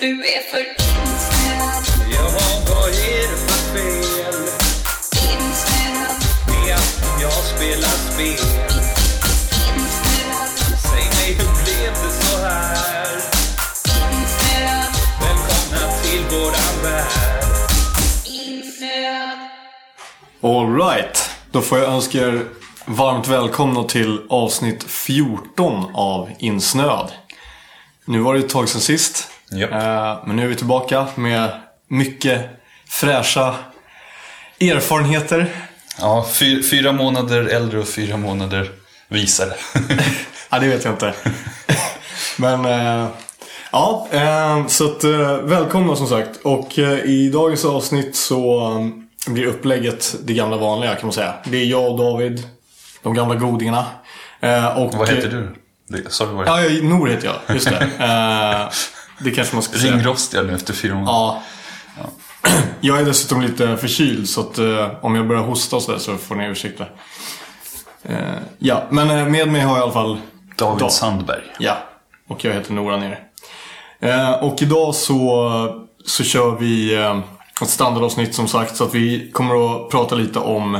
Du är för insnöad, Ja, vad är det för fel Inställd. med att jag spelar spel? Inställd. Säg mig, hur blev det så här? Alright, då får jag önska er varmt välkomna till avsnitt 14 av Insnöad. Nu var det ett tag sedan sist. Japp. Eh, Men nu är vi tillbaka med mycket fräscha erfarenheter. Ja, fy, fyra månader äldre och fyra månader visare. Ja, det vet jag inte. Men eh, ja, eh, så att, eh, välkomna som sagt. Och eh, i dagens avsnitt så eh, blir upplägget det gamla vanliga kan man säga. Det är jag och David, de gamla godingarna. Och, Vad heter du? Sa du vad det Ja, Nor heter jag. Just det. Det kanske man ska säga. Ringrostiga nu efter fyra månader. Ja. Jag är dessutom lite förkyld så att om jag börjar hosta och sådär så får ni ursäkta. Ja, men med mig har jag i alla fall David. Sandberg. Ja, och jag heter Nora nere. Eh, och idag så, så kör vi eh, ett standardavsnitt som sagt. Så att vi kommer att prata lite om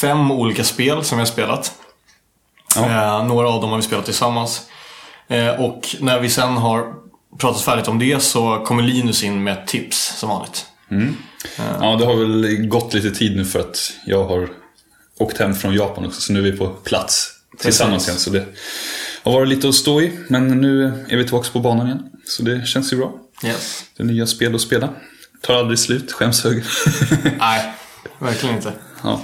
fem olika spel som vi har spelat. Ja. Eh, några av dem har vi spelat tillsammans. Och när vi sen har pratat färdigt om det så kommer Linus in med tips som vanligt. Ja, det har väl gått lite tid nu för att jag har åkt hem från Japan också. Så nu är vi på plats tillsammans igen. Så det har varit lite att stå i. Men nu är vi tillbaka på banan igen. Så det känns ju bra. Yes. Det är nya spel att spela. Tar aldrig slut, skäms höger. Nej, verkligen inte. ja.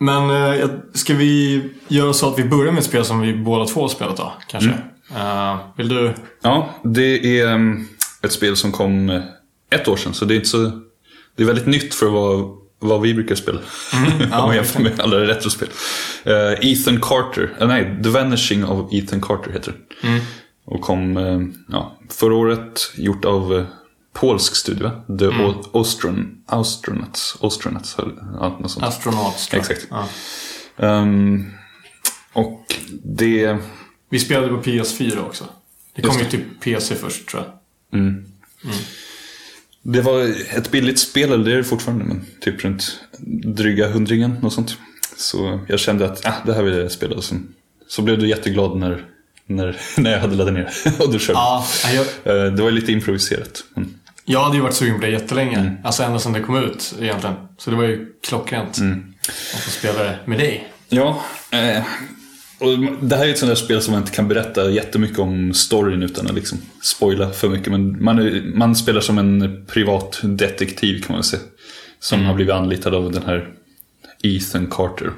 Men eh, ska vi göra så att vi börjar med ett spel som vi båda två har spelat då? Kanske? Eh, vill du? Ja, det är um, ett spel som kom eh, ett år sedan, så det är inte så... Det är väldigt nytt för vad, vad vi brukar spela. Om man jämför med alla retrospel. Eh, Ethan Carter, eh, nej, The Vanishing of Ethan Carter heter det. Och kom eh, ja, förra året, gjort av polsk studio? The mm. Austron, Austronauts, Austronauts, ja, något sånt. Astronauts tror jag. Exakt. Ja. Ehm, och det... Vi spelade på PS4 också. Det kom Just ju till PC först tror jag. Det var ett billigt spel, eller det är det fortfarande, men typ runt dryga hundringen och sånt. Så jag kände att ah, det här vill jag spela. Och sen, så blev du jätteglad när, när, när jag hade laddat ner och du körde. Ja, jag, Eh, Det var lite improviserat. Mm. jag hade ju varit sugen på det jättelänge. Alltså ända sedan det kom ut egentligen. Så det var ju klockrent. Att få spela det med dig. Ja, eh, och det här är ett sånt där spel som man inte kan berätta jättemycket om storyn utan att liksom spoila för mycket. Men man, är, man spelar som en privat detektiv kan man säga. Som har blivit anlitad av den här Ethan Carter.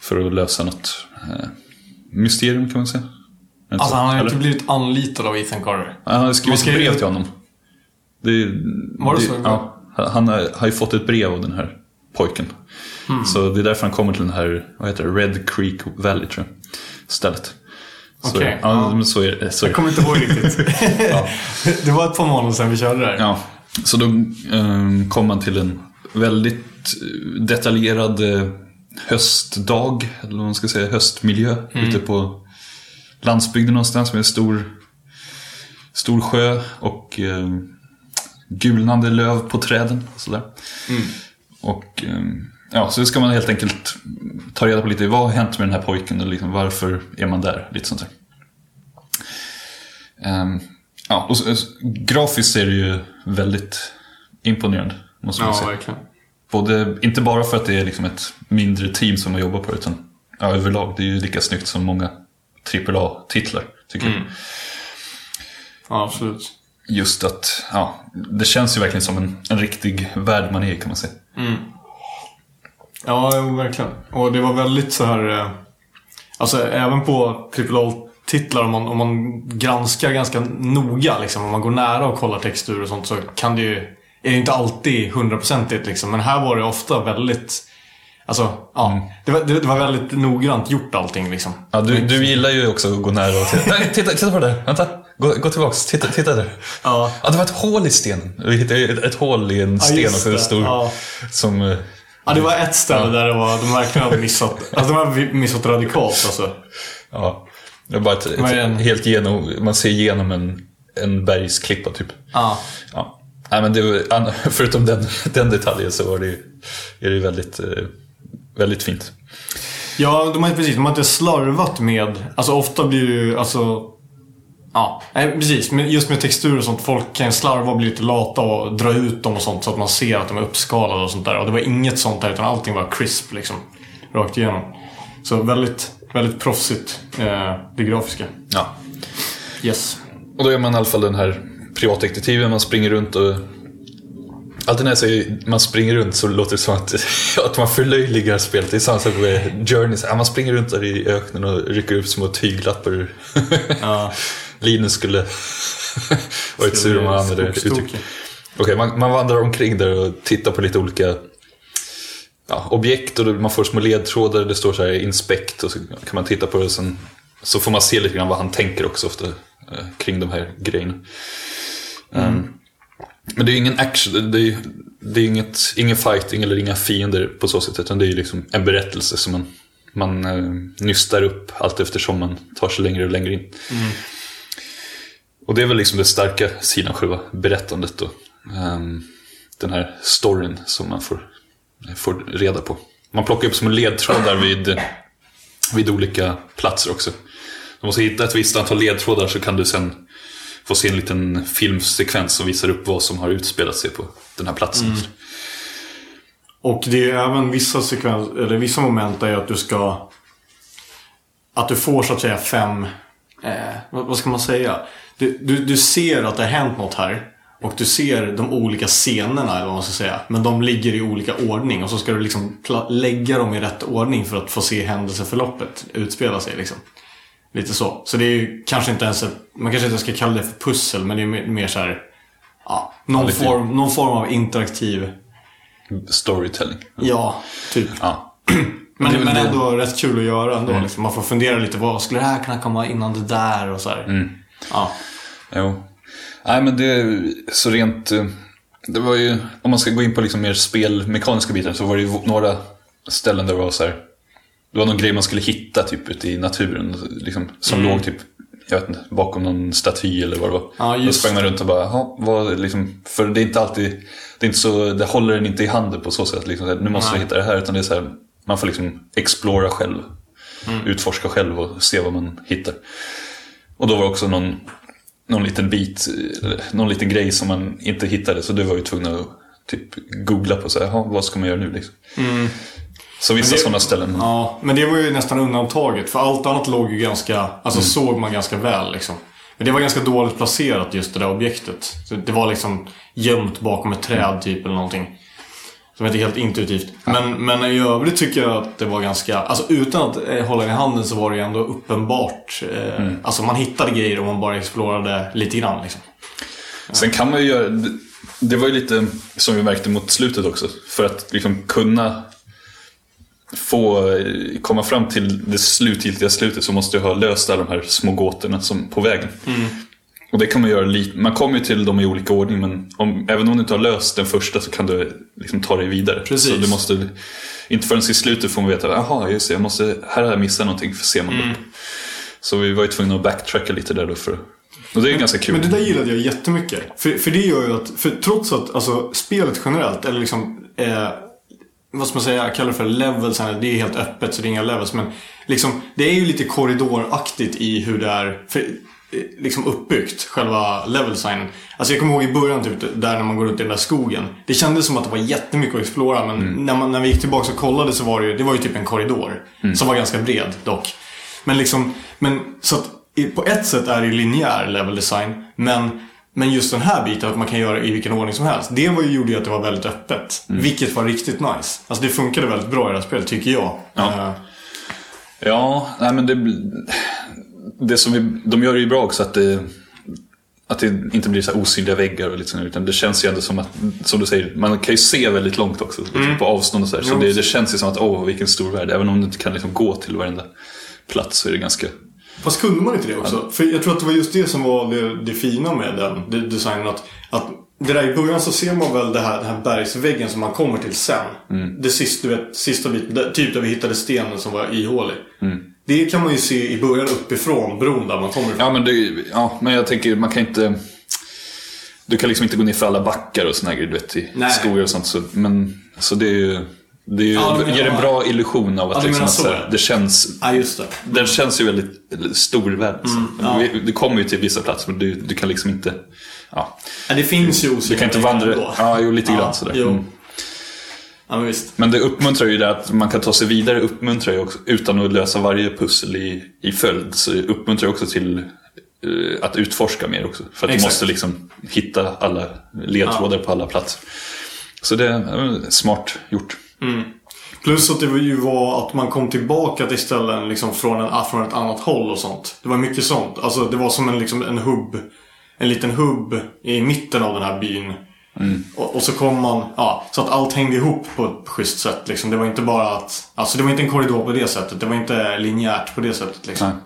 För att lösa något eh, mysterium kan man säga. Alltså så? han har ju inte blivit anlitad av Ethan Carter. Han har skrivit ett brev till honom. Det, Var det så? Ja, han har, har ju fått ett brev av den här pojken. Hmm. Så det är därför han kommer till den här, vad heter det, Red Creek Valley tror jag. Stället. Okej, ja, ja. så är det. Så är Jag kommer inte ihåg riktigt. det var ett par månader sedan vi körde det här. Ja, så då um, kom man till en väldigt eh, detaljerad eh, höstdag, eller vad man ska säga, höstmiljö ute på landsbygden någonstans med en stor, stor sjö och eh, gulnande löv på träden. Och sådär. Och eh, ja, så ska man helt enkelt ta reda på lite vad har hänt med den här pojken och liksom, varför är man där? Lite sånt där. Ehm, ja, och så, grafiskt är det ju väldigt imponerande. Måste man Ja, säga. verkligen. Både, inte bara för att det är liksom ett mindre team som har jobbat på det, utan ja, överlag. Det är ju lika snyggt som många AAA-titlar, tycker jag. Ja, absolut. Just att, ja, det känns ju verkligen som en, en riktig värld man är i, kan man säga. Ja, jo, verkligen. Och det var väldigt så här... eh, Alltså även på AAA-titlar om man, om man granskar ganska noga liksom. Om man går nära och kollar textur och sånt så kan det ju... Är det inte alltid hundraprocentigt liksom. Men här var det ofta väldigt... Alltså, ja. Det, var, det, det var väldigt noggrant gjort allting liksom. Ja, du, du gillar ju också att gå nära och titta. Nej, titta, titta på det där. Vänta. Gå, gå tillbaks. Titta, titta där. Ja. Ja, det var ett hål i stenen. Vi hittade ett, ett hål i en sten just också. det. Stod Ja. som... Ja, det var ett ställe där det var, de verkligen hade missat. Alltså de hade missat radikalt alltså. Ja. Det var bara ett, ett helt genom... Man ser igenom en, en bergsklippa typ. Ja. Ja. Nej, men var, förutom den, den detaljen så var det, är det väldigt, eh, väldigt fint. Ja, de har precis, de har inte slarvat med, alltså ofta blir det ju, alltså Ja, nej, precis. Men just med texturer och sånt. Folk kan slarva och bli lite lata och dra ut dem och sånt så att man ser att de är uppskalade och sånt där. Och det var inget sånt där utan allting var crisp liksom. Rakt igenom. Så väldigt, väldigt proffsigt, eh, det grafiska. Ja. Yes. Och då är man i alla fall den här privatdetektiven, man springer runt och Alltid när jag säger man springer runt så låter det som att, att man förlöjligar spelet. Det är samma sak med Journey. Man springer runt där i öknen och rycker upp små tyglappar. Ja. Linus skulle varit sur om han använde det uttrycket. Okej, man, man vandrar omkring där och tittar på lite olika ja, objekt och man får små ledtrådar. Det står så här inspect och så kan man titta på det. Och sen, så får man se lite grann vad han tänker också ofta eh, kring de här grejerna. Um, men det är ju ingen action, det är, det är inget, ingen fighting eller inga fiender på så sätt. Utan det är ju liksom en berättelse som man, man eh, nystar upp allt eftersom man tar sig längre och längre in. Och det är väl liksom den starka sidan, själva berättandet då. Um, den här storyn som man får, får reda på. Man plockar upp små ledtrådar vid, vid olika platser också. Du måste hitta ett visst antal ledtrådar så kan du sen få se en liten filmsekvens som visar upp vad som har utspelat sig på den här platsen. Mm. Och det är även vissa sekvens, eller vissa moment där att du ska... Att du får så att säga fem... Eh, vad ska man säga? Du, du, du ser att det har hänt något här. Och du ser de olika scenerna, eller vad man ska säga. Men de ligger i olika ordning. Och så ska du liksom lägga dem i rätt ordning för att få se händelseförloppet utspela sig. Liksom. Lite så. Så det är ju kanske inte ens ett, Man kanske inte ska kalla det för pussel, men det är mer, mer så här... Ja, någon, lite- form, någon form av interaktiv... Storytelling. Ja, typ. Ja. Men, men ändå rätt kul att göra ändå. Liksom. Man får fundera lite, vad skulle det här kunna komma innan det där och så här. Ja. Jo. Nej men det så rent... eh, Det var ju, om man ska gå in på liksom mer spelmekaniska bitar så var det ju några ställen där det var så här. Det var någon grej man skulle hitta typ ute i naturen. Liksom, som låg typ, jag vet inte, bakom någon staty eller vad det var. Ja, Då just sprang man runt och bara, vad liksom, för det är inte alltid, det är inte så, det håller den inte i handen på så sätt. Liksom, nu måste Nej. jag hitta det här. Utan det är så här, man får liksom explora själv. Utforska själv och se vad man hittar. Och då var det också någon, någon liten bit, någon liten grej som man inte hittade. Så du var ju tvungen att typ googla på så här, "Jaha, vad ska man göra nu liksom. Så vissa Mm. sådana ställen. ja, men det var ju nästan undantaget. För allt annat låg ju ganska, alltså Mm. såg man ganska väl liksom. Men det var ganska dåligt placerat just det där objektet. Så det var liksom gömt bakom ett träd typ eller någonting. Som inte helt intuitivt. Men, men i övrigt tycker jag att det var ganska, alltså utan att eh, hålla i handen så var det ändå uppenbart. Eh, Mm. Alltså man hittade grejer om man bara explorerade lite grann liksom. Sen kan man ju göra, det- det var ju lite som vi märkte mot slutet också. För att liksom kunna få eh, komma fram till det slutgiltiga slutet så måste du ha löst alla de här små gåtorna som på vägen. Och det kan man göra lite, man kommer ju till dem i olika ordning men om, även om du inte har löst den första så kan du liksom ta dig vidare. Precis. Så du måste, inte förrän i slutet får man veta, jaha just det, jag måste, här har jag missat någonting för ser man Mm. upp. Så vi var ju tvungna att backtracka lite där då för och det är ju ganska kul. Men det där gillade jag jättemycket. För, för det gör ju att, för trots att alltså, spelet generellt, eller liksom, eh, vad ska man säga, kallar det för levels, det är helt öppet så det är inga levels. Men liksom, det är ju lite korridoraktigt i hur det är för, liksom uppbyggt, själva levelsignen. Alltså jag kommer ihåg i början, typ, där när man går runt i den där skogen. Det kändes som att det var jättemycket att explora, men när, man, när vi gick tillbaka och kollade så var det ju, det var ju typ en korridor. Som var ganska bred dock. Men liksom, men så att på ett sätt är det linjär level design. Men, men just den här biten att man kan göra i vilken ordning som helst. Det var ju, gjorde ju att det var väldigt öppet. Vilket var riktigt nice. Alltså det funkade väldigt bra i det här spelet tycker jag. Ja. Eh, Ja, nej men det, det som vi, de gör det ju bra också att det, att det inte blir så osynliga väggar och lite utan det känns ju ändå som att, som du säger, man kan ju se väldigt långt också, liksom på avstånd och sådär. Så Jo, det, det precis. känns ju som att, åh vilken stor värld. Även om du inte kan liksom gå till varenda plats så är det ganska, Fast kunde man inte det också? För jag tror att det var just det som var det, det fina med den det, designen. Att, att det där i början så ser man väl det här, den här bergsväggen som man kommer till sen. Det sista, du vet, sista biten, där, typ där vi hittade stenen som var ihålig. Det kan man ju se i början uppifrån bron där man kommer ifrån. ja men, det, ja men jag tänker, man kan inte, du kan liksom inte gå ner för alla backar och sådana grejer, du vet, i Nej. skogar och sånt. Så, men, så det är ju, det är ju, Ja, ger en bra illusion av att, Ja, du liksom, så, här, det känns Ja, just det. Den känns ju väldigt storvänd. Mm, ja. Du kommer ju till vissa platser men du, du kan liksom inte... Ja, det finns ju du osynliga kan inte vandra... ändå. Ja, jo, lite Ja, grann sådär. jo. Mm. Ja, men visst. Men det uppmuntrar ju det att man kan ta sig vidare uppmuntrar ju också, utan att lösa varje pussel i, i följd. Så uppmuntrar ju också till eh, att utforska mer också. För att du Exakt. måste liksom hitta alla ledtrådar på alla platser. Så det är eh, smart gjort. Plus att det ju var att man kom tillbaka till ställen liksom från, en, från ett annat håll och sånt. Det var mycket sånt. Alltså det var som en, liksom, en hubb. En liten hubb i mitten av den här byn. Och, och så kom man, ja, så att allt hängde ihop på ett schysst sätt. Liksom. Det var inte bara att, alltså det var inte en korridor på det sättet. Det var inte linjärt på det sättet. Liksom. Nej.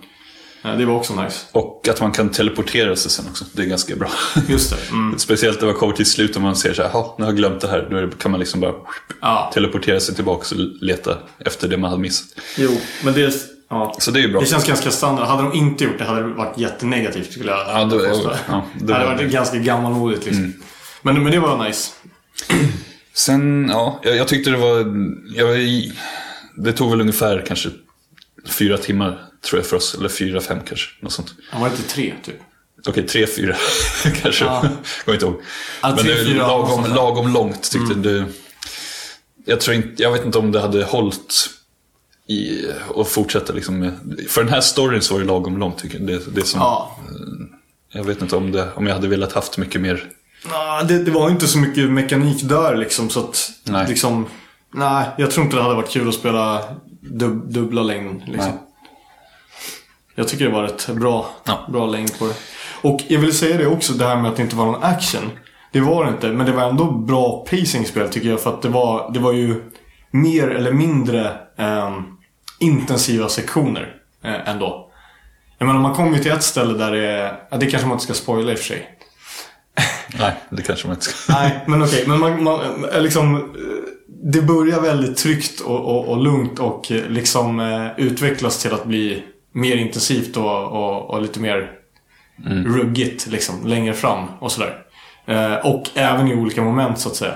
Ja, Det var också nice. Och att man kan teleportera sig sen också. Det är ganska bra. Just det. Mm. Speciellt när man kommer till slut och man ser så här, "Jaha, nu har jag glömt det här. Då det- kan man liksom bara Ja. teleportera sig tillbaka och leta efter det man hade missat. Jo, men det, ja. Så det är ju bra. det känns ganska standard. Hade de inte gjort det hade det varit jättenegativt skulle jag Ja, då- påstå. ja, det det hade var- varit ganska gammalmodigt liksom. Men, men det var nice. Sen, ja, jag, jag tyckte det var, jag, det tog väl ungefär kanske fyra timmar tror jag för oss. Eller fyra, fem kanske. Något sånt. Han var inte tre typ. Okej, tre, fyra kanske. Ja. Kommer inte ihåg. Ja, Men tre, det är fyra, lagom, lagom långt tyckte du. Jag, tror inte, jag vet inte om det hade hållit i, och fortsätta liksom med, För den här storyn så var det lagom långt tycker jag. Det, det som, Ja. Jag vet inte om, det, om jag hade velat haft mycket mer. Nah, det, det var inte så mycket mekanik där liksom så att Nej. liksom Nej, jag tror inte det hade varit kul att spela dub, dubbla längden liksom. Nej. Jag tycker det var ett bra, Ja. bra längd på det. Och jag vill säga det också, det här med att det inte var någon action. Det var det inte, men det var ändå bra pacingspel tycker jag. För att det var, det var ju mer eller mindre ehm, intensiva sektioner eh, ändå. Jag menar, man kommer ju till ett ställe där det är... Det kanske man inte ska spoila i och för sig. Nej, det kanske man inte ska. Nej, men okej. Men man, man är liksom... eh, Det börjar väldigt tryggt och, och, och lugnt och eh, liksom eh, utvecklas till att bli mer intensivt och, och, och lite mer ruggigt liksom längre fram och sådär. Eh, och även i olika moment så att säga.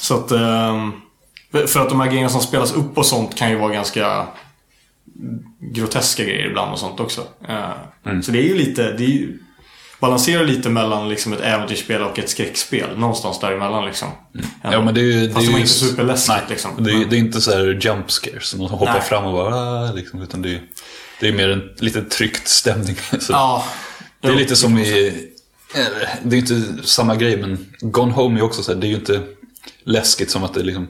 Så att... för att de här grejerna som spelas upp och sånt kan ju vara ganska groteska grejer ibland och sånt också. Eh, Så det är ju lite... Det är ju, balanserar lite mellan liksom ett äventyrsspel och ett skräckspel. Någonstans däremellan liksom. Ja, men det är ju... Fast är det var ju inte superläskigt nej, liksom. Det är, Men- det är inte så här jump scares som de hoppar Nej. fram och bara "Ah", liksom, utan det är, det är mer en lite tryckt stämning. Så Ja. det är Jo, lite som i... Det är inte samma grej, men Gone Home är också så här, det är ju inte läskigt som att det liksom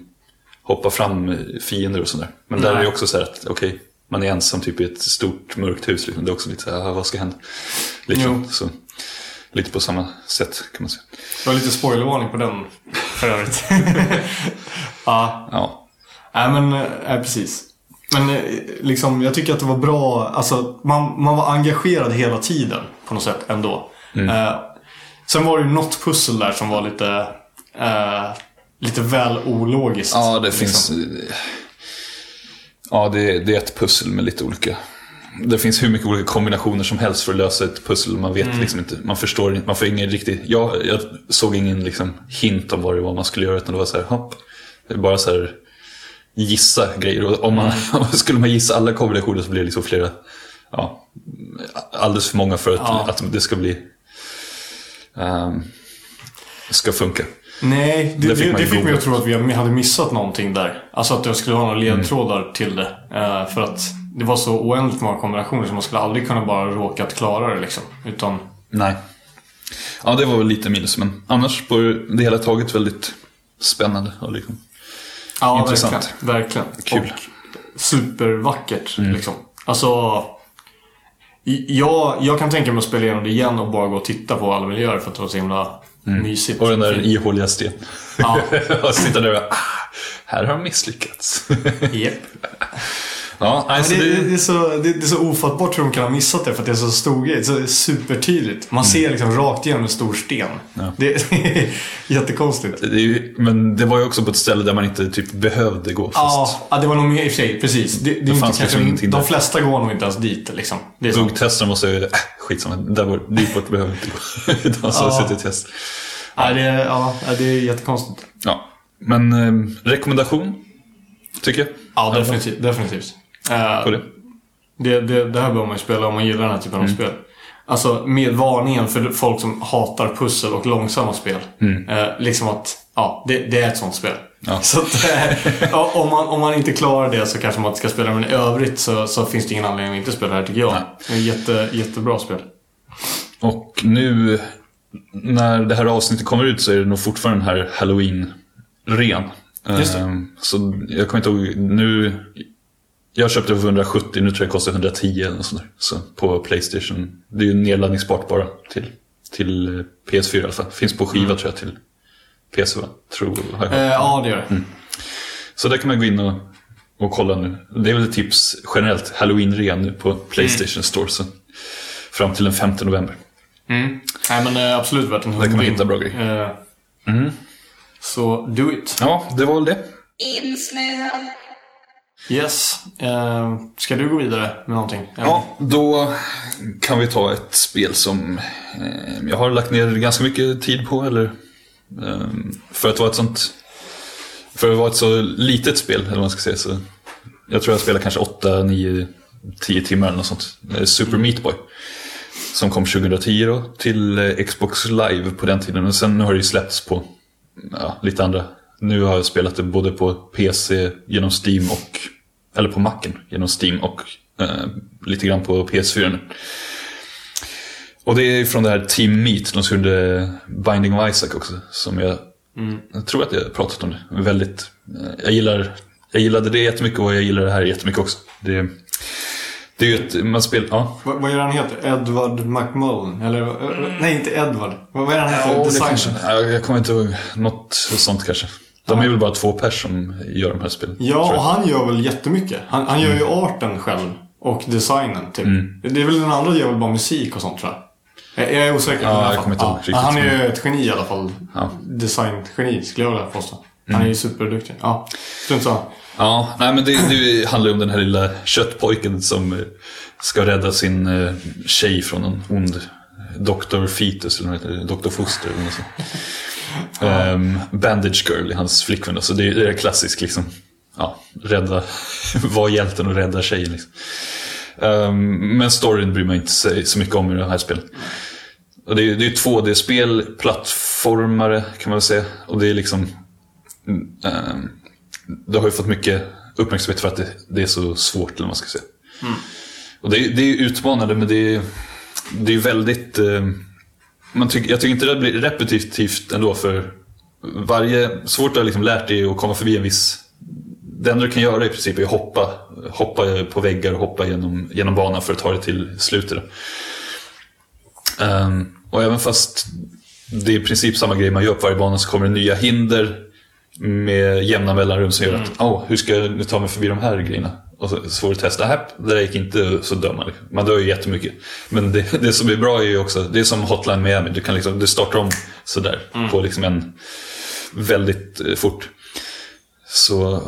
hoppar fram fiender och sådär. Men där Nej. är det också så här att, okej, man är ensam typ i ett stort mörkt hus. Liksom. Det är också lite så här, "Ah, vad ska hända? Liksom. Jo. Så, lite på samma sätt kan man säga. Det var lite spoilervarning på den för övrigt. ja. Ja, Nej men, eh, nej, precis. Men eh, liksom, jag tycker att det var bra. Alltså, man, man var engagerad hela tiden på något sätt ändå. Eh, sen var det ju något pussel där som var lite, eh, lite väl ologiskt. Ja, det liksom. finns... Ja, det, det är ett pussel med lite olika... Det finns hur mycket olika kombinationer som helst för att lösa ett pussel. Man vet liksom inte, man förstår inte, man får ingen riktig... Jag, jag såg ingen liksom hint om vad det var man skulle göra, utan det var så här, hopp. Det är bara så här gissa grejer. Och om man, skulle man gissa alla kombinationer så blir det liksom flera... Ja, alldeles för många för att, Ja. att det ska bli... ehm, ska funka. Nej, det, Det fick det fick mig att tro att vi hade missat någonting där. Alltså att jag skulle ha några ledtrådar till det. Eh, för att det var så oändligt många kombinationer så man skulle aldrig kunna bara råkat klara det liksom. Utan, Nej. Ja, det var väl lite minus, men annars på det hela taget väldigt spännande. Och liksom. ja, Intressant. verkligen. verkligen. Kul. Och supervackert liksom. Alltså, Jag, jag kan tänka mig att spela igenom det igen och bara gå och titta på alla miljöer för att det var så himla mysigt. Och den där ihåliga sten. Ja. och sitta där och ah, här har de misslyckats. Japp. ja, alltså det, det, det, det, är så, det, det är så ofattbart hur de kan ha missat det för att det är så stor grej. Så supertydligt. Man ser liksom rakt igenom en stor sten. Ja. Det, det är jättekonstigt. det är men det var ju också på ett ställe där man inte typ behövde gå. Fast Ja, det var nog mer i och för sig. Precis. Det, det, inte fanns kanske, liksom ingenting de flesta går nog inte ens dit. Liksom. Det så. Buggtesten måste ju, äh, skitsamma, där var, dit bort behöver inte gå. Utan så Ja. test. Ja, det, är- ja, det är jättekonstigt. Ja, men eh, rekommendation, tycker jag. Ja, definitivt. definitivt. På det. Det, det, här bör man ju spela om man gillar den här typen av spel. Alltså med varningen för folk som hatar pussel och långsamma spel. Eh, liksom att, ja, det, det är ett sånt spel. Ja. Så att, eh, om, man, om man inte klarar det så kanske man inte ska spela. Men i övrigt så, så finns det ingen anledning att inte spela det här tycker jag. Nej. Det är jätte, jättebra spel. Och nu när det här avsnittet kommer ut så är det nog fortfarande den här Halloween-ren. Just det. Ehm, Så jag kommer inte ihåg, nu... Jag köpte det för 170, nu tror jag det kostar 110 eller något sånt där. Så på Playstation. Det är ju nedladdningsbart bara till, till eh, PS4 i alla fall. Finns på skiva tror jag till PC va? Tror har jag. Eh, ja, det gör det. Så där kan man gå in och, och kolla nu. Det är väl ett tips generellt, Halloween-ren nu på Playstation Store. Så fram till den 5 november. Mm. Nej, men eh, absolut värt en Där kan man hundring. hitta bra grejer. Eh, Så, do it. Ja, det var väl det. insnöad, Yes. Eh, ska du gå vidare med någonting? Ja, då kan vi ta ett spel som eh, jag har lagt ner ganska mycket tid på. Eller, eh, för att vara ett sånt... För att vara ett så litet spel, eller vad man ska säga. Så jag tror jag spelar kanske 8, 9, 10 timmar eller något sånt. Eh, Super Meat Boy. Som kom 2010 då, till eh, Xbox Live på den tiden. Och sen har det ju släppts på ja, lite andra. Nu har jag spelat det både på PC genom Steam och eller på Macen genom Steam och eh, lite grann på PS4 nu. Och det är från det här Team Meat, de som gjorde Binding of Isaac också. Som jag, jag tror att jag har pratat om det. Väldigt, eh, jag, gillar, jag gillade det jättemycket och jag gillar det här jättemycket också. Det, det är ju ett, man spelar, ja. Vad, vad är det han heter? Edward McMullen? Eller, eh, nej, inte Edward. Vad vad är det han heter? Ja, det Designer? kanske, ja, jag kommer inte ihåg något sånt kanske. De är väl bara två pers som gör de här spelen. Ja, och han gör väl jättemycket. Han, han gör ju arten själv. Och designen, typ. Det är väl den andra gör väl bara musik och sånt, tror jag. Jag är osäker. Ja, jag kommer inte ihåg ja. Han är ju ett geni i alla fall. Ja. Designgeni, skulle jag vilja påstå. Han är ju superduktig. Ja, strunt samma. Ja, nej men det, det handlar ju om den här lilla köttpojken som eh, ska rädda sin eh, tjej från en ond Dr. Fetus, eller det, Dr. Foster eller något sånt. Ehm, Bandage Girl är hans flickvän, så det är, det är klassisk liksom. Ja, rädda, var hjälten och rädda tjejen liksom. Ehm, men storyn bryr man inte sig så mycket om i det här spelet. Och det är, det är 2D-spel, plattformare kan man väl säga. Och det är liksom Ehm, det har ju fått mycket uppmärksamhet för att det, det är så svårt, eller vad man ska säga. Och det, är- det är utmanande, men det är, det är väldigt... Eh, man tycker, jag tycker inte det blir repetitivt ändå, för varje... Svårt att liksom lärt dig att komma förbi en viss... Det enda du kan göra i princip är att hoppa, hoppa på väggar och hoppa genom, genom banan för att ta dig till slutet. Ehm, och även fast det är i princip samma grej man gör på varje bana så kommer det nya hinder med jämna mellanrum som gör att, oh, hur ska jag nu ta mig förbi de här grejerna? Och så, så får du testa, här, det där gick inte, så dör man. liksom. Man dör ju jättemycket. Men det, det som är bra är ju också, det är som Hotline Miami, du kan liksom, du startar om sådär på liksom en väldigt eh, fort. Så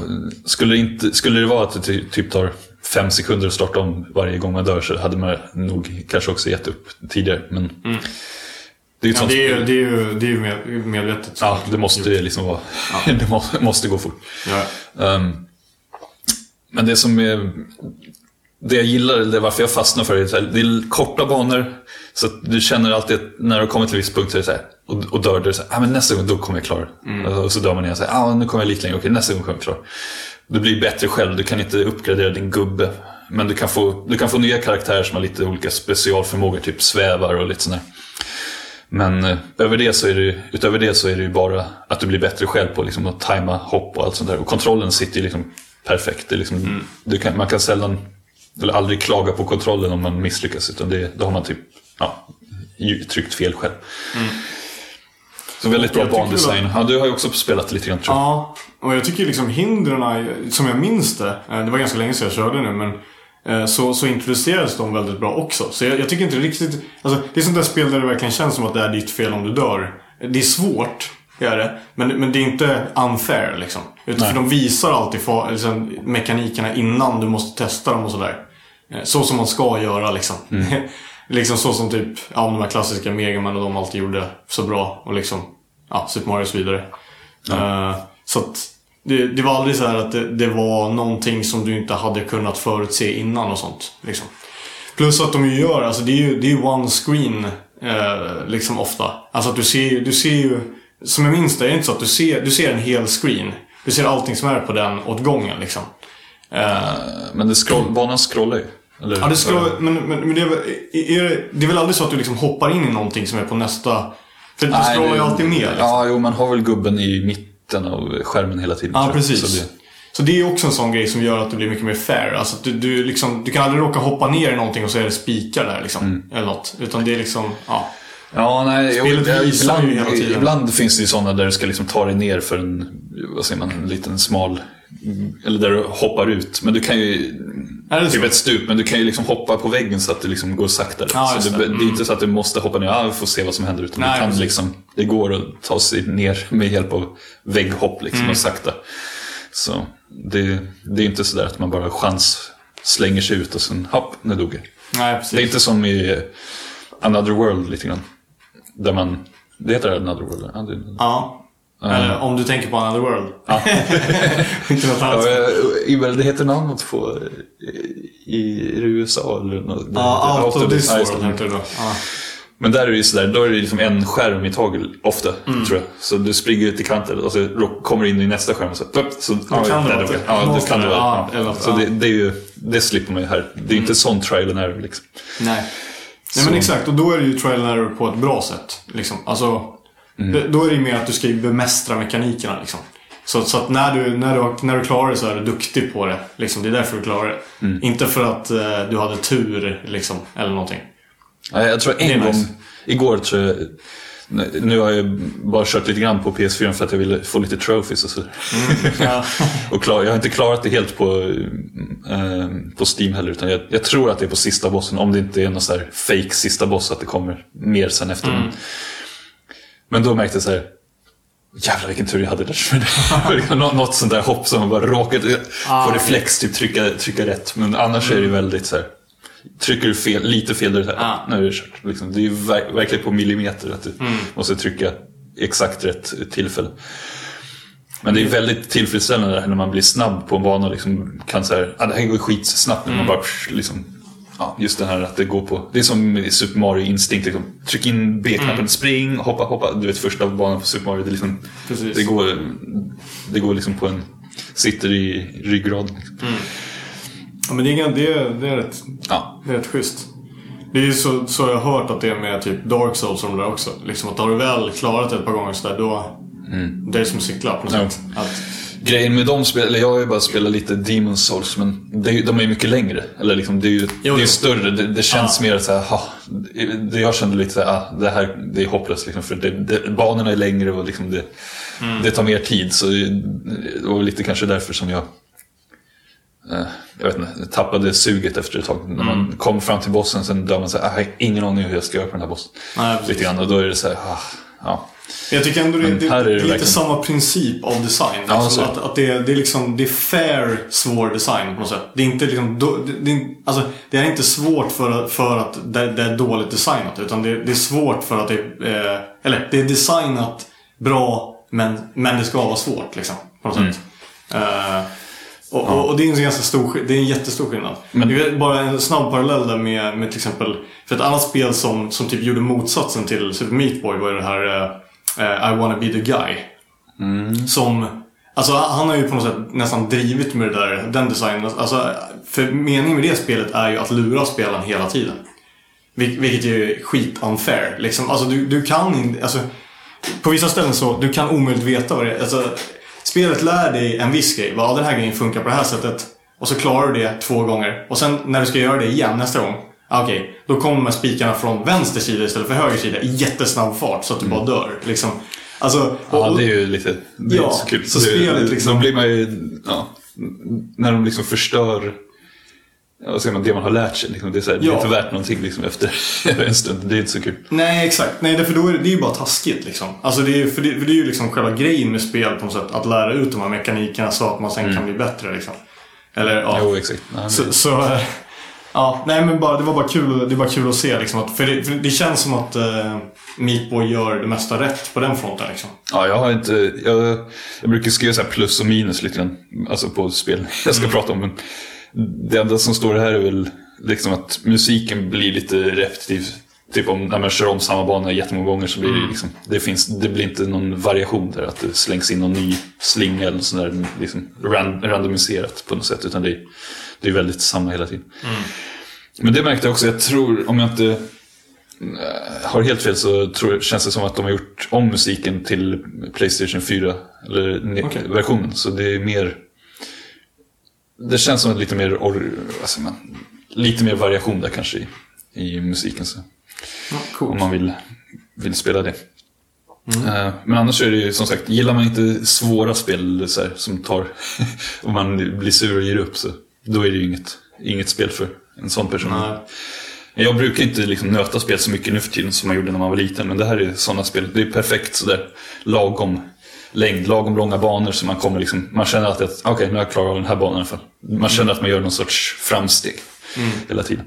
skulle det, inte, skulle det vara att det ty- typ tar fem sekunder att starta om varje gång man dör så hade man nog kanske också gett upp tidigare. Men det är Ja, det är det är ju, det är ju med, medvetet. Ja, det måste ju liksom vara... det må, måste gå fort. Ja. Ehm, men det som är... Det jag gillar, det är varför jag fastnar för det, är det är korta banor. Så att du känner alltid att när du kommer till en viss punkt så är det så här, och, och dör du så här, ah, men nästa gång då kommer jag klara det." Och så dör man igen så här, ah, nu kommer jag lite längre, okej nästa gång kommer jag klara det." Du blir bättre själv, du kan inte uppgradera din gubbe. Men du kan få, du kan få nya karaktärer som har lite olika specialförmågor, typ svävar och lite sådär. Men eh, över det så är det, utöver det så är det ju bara att du blir bättre själv på liksom, att tajma hopp och allt sånt där. Och kontrollen sitter ju liksom perfekt. Det är liksom, du kan, man kan sällan eller aldrig klaga på kontrollen om man misslyckas. Utan det, då har man typ ja, tryckt fel själv. Så väldigt bra bandesign. Ja, du har ju också spelat lite grann tror jag. Ja, och jag tycker liksom hindren, som jag minns det, eh, det var ganska länge sedan jag körde nu, men eh, så, så introducerades de väldigt bra också. Så jag, jag tycker inte riktigt... Alltså, det är sånt där spel där det verkligen känns som att det är ditt fel om du dör. Det är svårt, det är det. Men, men det är inte unfair liksom. Utan för de visar alltid liksom, mekanikerna innan du måste testa dem och sådär. Eh, Så som man ska göra liksom. liksom så som typ, ja, de här klassiska Megaman och de alltid gjorde så bra. Och liksom, ja, Super Mario och så vidare. Eh, så att det, det var aldrig så här att det, det var någonting som du inte hade kunnat förutse innan och sånt. Liksom. Plus att de ju gör, alltså det är ju, det är one screen eh, liksom ofta. Alltså att du ser, du ser ju, som jag minns det, är inte så att du ser, du ser en hel screen. Du ser allting som är på den åt gången liksom. Eh, Men det scroll, banan scrollar ju. Eller, Ja, det, ska, men, men, men det, är, det, det är väl aldrig så att du liksom hoppar in i någonting som är på nästa... För du Nej, scrollar ju det- alltid med. Liksom. Ja, jo, man har väl gubben i mitten av skärmen hela tiden. Ja, precis. Så Så det, det... är också en sån grej som gör att det blir mycket mer fair. Alltså du, du, liksom, du kan aldrig råka hoppa ner i någonting och så är det spikar där liksom. Mm. Eller något. Utan det är liksom, ja. Ja, nej, jo, ibland, ibland finns det ju sådana där du ska liksom ta dig ner för en, vad säger man, en liten smal, eller där du hoppar ut. Men du kan ju, Är typ så? ett stup, men du kan ju liksom hoppa på väggen så att det liksom går saktare. Ja, så det, det. det är inte så att du måste hoppa ner, ja, vi får se vad som händer. Utan Nej, kan liksom, det går att ta sig ner med hjälp av vägghopp liksom, Mm. och sakta. Så det, det är inte sådär att man bara chans slänger sig ut och sen hopp, nu dog jag. Nej, precis. Det är inte som i Another World lite grann. Där man, det heter Another World? Ja, det, Ja. Eller om du tänker på Another World. inte något annat. Ja, eh, men det heter något på i, i USA eller något. Ja, Out of this Ja, world heter det då. Ja. Men där är det ju sådär, då är det liksom en skärm i taget ofta, Mm. tror jag. Så du springer ut i kanten och så kommer in i nästa skärm och så... Så ja, kan det vara. Ja, det Måste kan det vara. Ja, Ja. Så ja. det, det, är ju, det slipper man ju här. Det är ju Mm. inte sån trial and error liksom. Nej. Nej men exakt, och då är det ju trial and error på ett bra sätt. Liksom. Alltså, Mm. Då är det ju mer att du ska bemästra mekanikerna. Liksom. Så, så att när du, när, du, när du klarar det så är du duktig på det. Liksom. Det är därför du klarar det. Mm. Inte för att eh, du hade tur, liksom, eller någonting. Ja, jag tror en gång, nice. igår tror jag, nu har jag bara kört lite grann på PS4 för att jag ville få lite trophies och så. Ja. Och klar, jag har inte klarat det helt på, eh, på Steam heller. Utan jag, jag tror att det är på sista bossen. Om det inte är någon sån här fake sista boss. Att det kommer mer sen efter. Mm. Men då märkte jag så här. Jävlar vilken tur jag hade där. Nå- Något sånt där hopp som man bara råkade Ah, på reflex typ trycka, trycka rätt. Men annars är det ju väldigt så här. Trycker du fel, lite fel, då är det så här, Ah. nu är det kört. Liksom, det är ju ver- verkligen på millimeter att du Mm. måste trycka exakt rätt tillfälle. Men det är väldigt tillfredsställande när man blir snabb på en bana och liksom kan säga ah, det här går skitsnabbt. när Man bara psh, liksom, ja, just det här att det går på, det är som Super Mario Instinct. Liksom, tryck in B-knappen, spring, hoppa, hoppa. Du vet första banan på Super Mario, det, liksom, Precis. det går, det går liksom på en, sitter i ryggraden. Liksom. Ja, men det är, det, är, det, är rätt, Ja. det är rätt schysst. Det är ju så, så jag har hört att det är med typ Dark Souls och de där också. Liksom att har du väl klarat det ett par gånger sådär då... Det är som cykelklapp på något Ja. sätt. Att, Grejen med dem, spel, eller jag har ju bara spelat lite Demon Souls, men det de är ju mycket längre. Eller liksom, det är ju det är jo. större, det, det känns Ja. mer så här, ha, det, jag kände lite så här, ah, det här det är hopplöst liksom, för det, det, banorna är längre och liksom det, Mm. det tar mer tid. Så det var lite kanske därför som jag jag vet inte, tappade suget efter ett tag. När Mm. man kom fram till bossen, sen dör man så här, ah, jag har ingen aning hur jag ska göra på den här bossen. Nej, precis. lite grann, och då är det så här, ah, ja. Jag tycker ändå det, det, är det är lite verkligen- samma princip av design. Ja, alltså så. att, att det, det, är liksom, det är fair, svår design på något sätt. Det är inte liksom, då- det, är- alltså, det är inte svårt för, för att det, det är dåligt designat. Utan det, är svårt för att det är, eh, eller det är designat bra men, men det ska vara svårt liksom. På något Mm. sätt. Eh, och, och, och det är en ganska stor, det är en jättestor skillnad. Men- Jag vet bara en snabb parallell där med, med till exempel, för ett annat spel som, som typ gjorde motsatsen till Super Meat Boy var det här eh, I wanna be the guy. Som, alltså han har ju på något sätt nästan drivit med det där, den designen. Alltså, för meningen med det spelet är ju att lura spelaren hela tiden. Vil- Vilket ju är skit unfair. Liksom, alltså du, du kan inte, alltså på vissa ställen så, du kan omöjligt veta vad det är. Alltså, spelet lär dig en viss grej. Vad den här grejen funkar på det här sättet. Och så klarar du det två gånger. Och sen när du ska göra det igen nästa gång. Okej, då kommer spikarna från vänster sida istället för höger sida i jättesnabb fart så att du bara dör. Liksom. Alltså, Mm. Ja, och- det är ju lite det är Ja, så kul. så spelet liksom- Då blir man ju, ja, när de liksom förstör vad säger man, det man har lärt sig. Liksom, det, är så här, det Ja. är inte värt någonting liksom, efter en stund. Det är inte så kul. Nej, exakt. Nej, det- för då är det, det är ju bara taskigt liksom. Alltså det är, för, det, för det är ju liksom själva grejen med spel på något sätt. Att lära ut de här mekanikerna så att man sen kan bli bättre liksom. Eller ja. Jo, exakt. Nej, men- Så, så eh, ja, nej men bara, det var bara kul, det var kul att se liksom. Att, för, det, för det känns som att uh, Meatboy gör det mesta rätt på den fronten liksom. Ja, jag har inte... Jag, jag brukar skriva så plus och minus lite grann. Alltså på spel jag ska prata om. Men det enda som står här är väl liksom att musiken blir lite repetitiv. Typ om när man kör om samma bana jättemånga gånger så blir det liksom... Det, finns, det blir inte någon variation där. Att det slängs in någon ny slinga eller där liksom ran, randomiserat på något sätt. Utan det, är- det är väldigt samma hela tiden. Men det märkte jag också. Jag tror, om jag inte eh, har helt fel så tror, känns det som att de har gjort om musiken till Playstation 4. Eller Okej. versionen. Så det är mer... Det känns som lite mer, or, säger man, lite mer variation där kanske i, i musiken. Så, Ja, om man vill, vill spela det. Eh, Men annars är det ju som sagt, gillar man inte svåra spel så här, som tar, om man blir sur och ger upp så då är det ju inget, inget spel för en sån person. Nej. Jag brukar inte liksom nöta spel så mycket nu för tiden som man gjorde när man var liten. Men det här är sådana spel. Det är perfekt sådär lagom längd, lagom långa banor. Så man kommer liksom, man känner alltid att okej, nu har jag klarat av den här banan i alla fall. Man känner att man gör någon sorts framsteg hela tiden.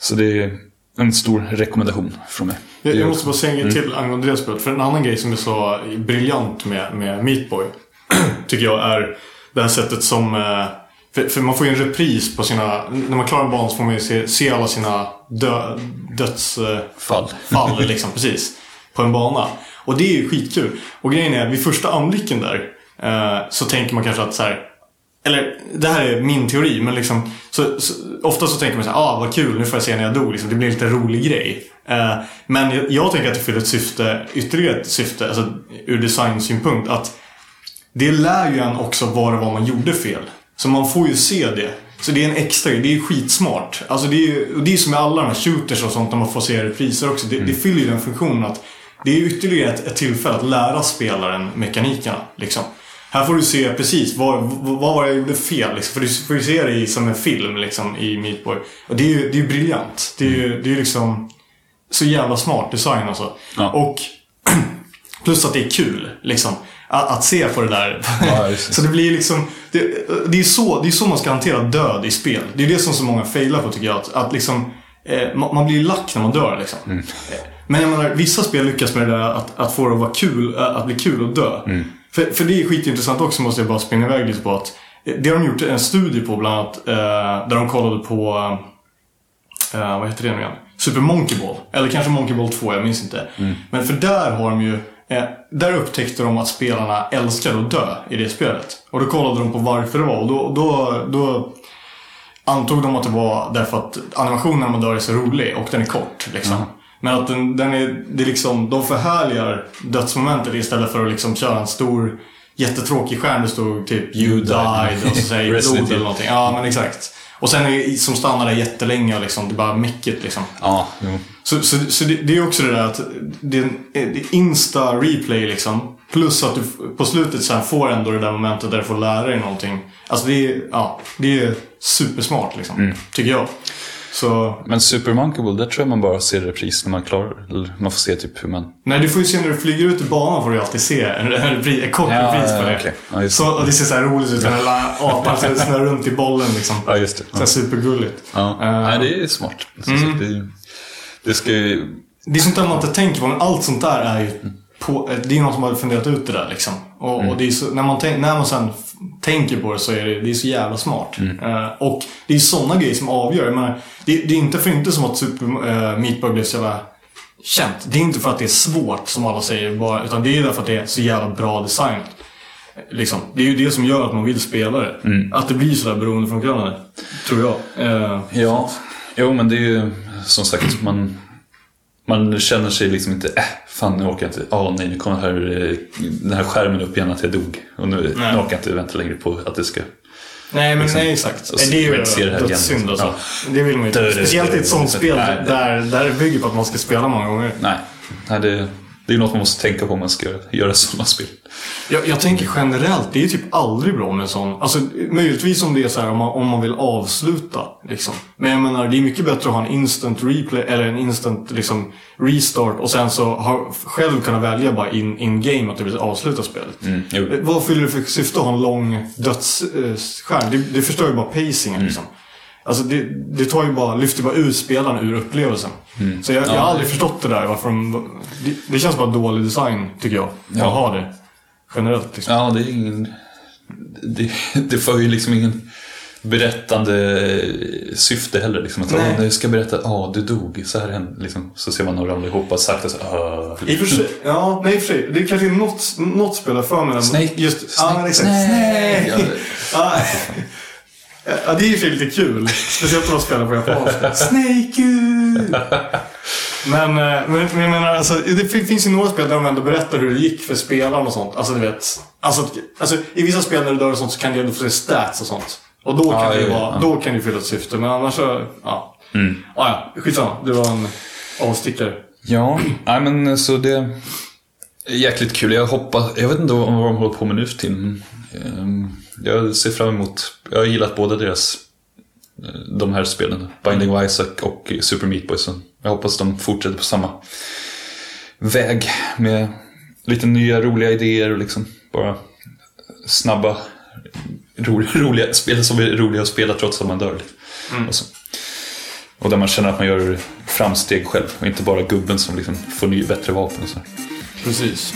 Så det är en stor rekommendation från mig. Jag, jag måste bara säga en grej till angående det spelet. För en annan grej som är så briljant med, med Meatboy. tycker jag är det här sättet som... eh, För, för man får ju en repris på sina... När man klarar en bana så får man ju se, se alla sina dö, dödsfall. Fall. Fall liksom, precis. På en bana. Och det är ju skitkul. Och grejen är, vid första anblicken där. Eh, så tänker man kanske att så här. Eller, det här är min teori, men liksom så, så, Ofta så tänker man så här, ah vad kul, nu får jag se när jag dog. Liksom, det blir en lite rolig grej. Eh, men jag, jag tänker att det fyller ett syfte, ytterligare ett syfte, alltså ur designsynpunkt. Att det lär ju en också vad det var man gjorde fel. Så man får ju se det. Så det är en extra grej. Det är ju skitsmart. Alltså det är ju det är som med alla de här shooters och sånt när man får se repriser också. Det, det fyller ju den funktionen att det är ju ytterligare ett, ett tillfälle att lära spelaren mekanikerna. Liksom. Här får du se precis vad, vad, var jag gjorde fel. Liksom. För du får ju se det i, som en film liksom, i Meatboy. Och det är ju det är ju briljant. Det är ju det är liksom så jävla smart design alltså. Ja. Och plus att det är kul liksom. Att, att se på det där. Ja, det. så det blir liksom... Det, det, är så, det är så man ska hantera död i spel. Det är det som så många failar på tycker jag. Att, att liksom... Eh, man, man blir lack när man dör liksom. Mm. Eh, Men jag menar, vissa spel lyckas med det där att, att få det att vara kul, eh, att bli kul att dö. Mm. För, för det är skitintressant också måste jag bara spinna iväg lite på att eh, det har de gjort en studie på bland annat eh, där de kollade på eh, vad heter det nu igen? Super Monkey Ball. Eller kanske Monkey Ball 2, jag minns inte. Men för där har de ju eh, där upptäckte de att spelarna älskar att dö i det spelet. Och då kollade de på varför det var och då, då, då antog de att det var därför att animationen när man dör är så rolig och den är kort. Liksom. Men att den, den är, det är liksom, de förhärligar dödsmomentet istället för att liksom köra en stor jättetråkig skärm det stod typ You died och så säger blod eller någonting. Ja men exakt. Och sen är som stannar där jättelänge och liksom, det är bara mäckigt liksom. Ja, jo. Så, så, så det, det är också det där att det är, en, det är insta-replay liksom. Plus att du på slutet sen får ändå det där momentet där du får lära dig någonting. Alltså det är, ja, det är supersmart liksom. Tycker jag. Så, Men Super Monkey Ball, där tror jag man bara ser repris när man klarar Eller man får se typ hur man... nej du får ju se när du flyger ut i banan får du ju alltid se en, en, repris, en kort Ja, repris på det. okej. Ja, det. så, och det ser så här roligt ut när den lilla apan snurrar runt i bollen liksom. Ja, just det. Så här supergulligt. Ja. Eh, Nej, det är smart. Sagt, det, det ska ju... Det är sånt där man inte tänker på, men allt sånt där är ju på, det är någon som har funderat ut det där liksom. Och, och det är så, när, man när man sen tänker på det så är det, det är så jävla smart. Eh, och det är såna grejer som avgör. Jag menar, det, det är inte för inte som att Super uh, Meat Boy blev så jävla känt. Det är inte för att det är svårt som alla säger bara, utan det är därför att det är så jävla bra designat. Liksom. Det är ju det som gör att man vill spela det. Att det blir sådär beroendeframkallande. Tror jag. Eh, Ja, jo men det är ju som sagt man... Man känner sig liksom inte, äh, fan nu orkar jag inte, åh nej nu kommer här, eh, den här skärmen upp igen att jag dog. Och nu, nu Nej. orkar jag inte vänta längre på att det ska Nej, men Liksom. nej exakt. Och så det är ju dödssynd alltså. Ja. Det vill man ju inte. Speciellt i ett sånt spel Nej, där, där det bygger på att man ska spela många gånger. Nej, Nej det, det är något man måste tänka på om man ska göra, sådana spel. Jag, jag tänker generellt, det är ju typ aldrig bra med sån. Alltså möjligtvis om det är så här om man, om man vill avsluta. Liksom. Men jag menar, det är mycket bättre att ha en instant replay eller en instant liksom, restart och sen så ha, själv kunna välja bara in, in game att du vill avsluta spelet. Mm. Eh, Vad fyller det för syfte att ha en lång dödsskärm? Det, det förstör ju bara pacingen Mm. liksom. Alltså det, det tar ju bara, lyfter bara ut spelarna ur upplevelsen. Mm. Så jag, jag har aldrig förstått det där. Varför de, det, det känns bara dålig design, tycker jag. Ja. Att ha det. Generellt liksom. Ja, det är ingen... Det, det får ju liksom ingen berättande syfte heller. Liksom, att Nej. nu ska jag berätta, ja du dog, så här hände. Liksom, så ser man någon ramla ihop och sakta så "Åh." I för sig, ja, nej i och för sig. Det är kanske något, något spel för mig. Snake. Just, Snake. Ja, exakt. Snake. Det- Ja, ja, det är ju för lite kul. Speciellt om man spelar på japanska. Snake you! Men, eh, men, men jag menar, alltså, det fin- finns ju några spel där de ändå berättar hur det gick för spelaren och sånt. Alltså du vet. Alltså, alltså, I vissa spel när du dör och sånt så kan det ändå få se stats och sånt. Och då kan, Ja, det, ju vara, ja. då kan det fylla ett syfte. Men annars så, ja. Mm. Ja, ja. Skitsamma. Det var en avstickare. Ja, nej men så det är jäkligt kul. Jag hoppas, jag vet inte vad de håller på med nu för tiden. ehm, Jag ser fram emot, jag har gillat båda deras, eh, de här spelen. Binding of Isaac och Super Meat Boy. Så jag hoppas de fortsätter på samma väg med lite nya roliga idéer och liksom bara snabba, ro, roliga spel som är roliga att spela trots att man dör. Och, så. och där man känner att man gör framsteg själv och inte bara gubben som liksom får ny, bättre vapen och så. Precis.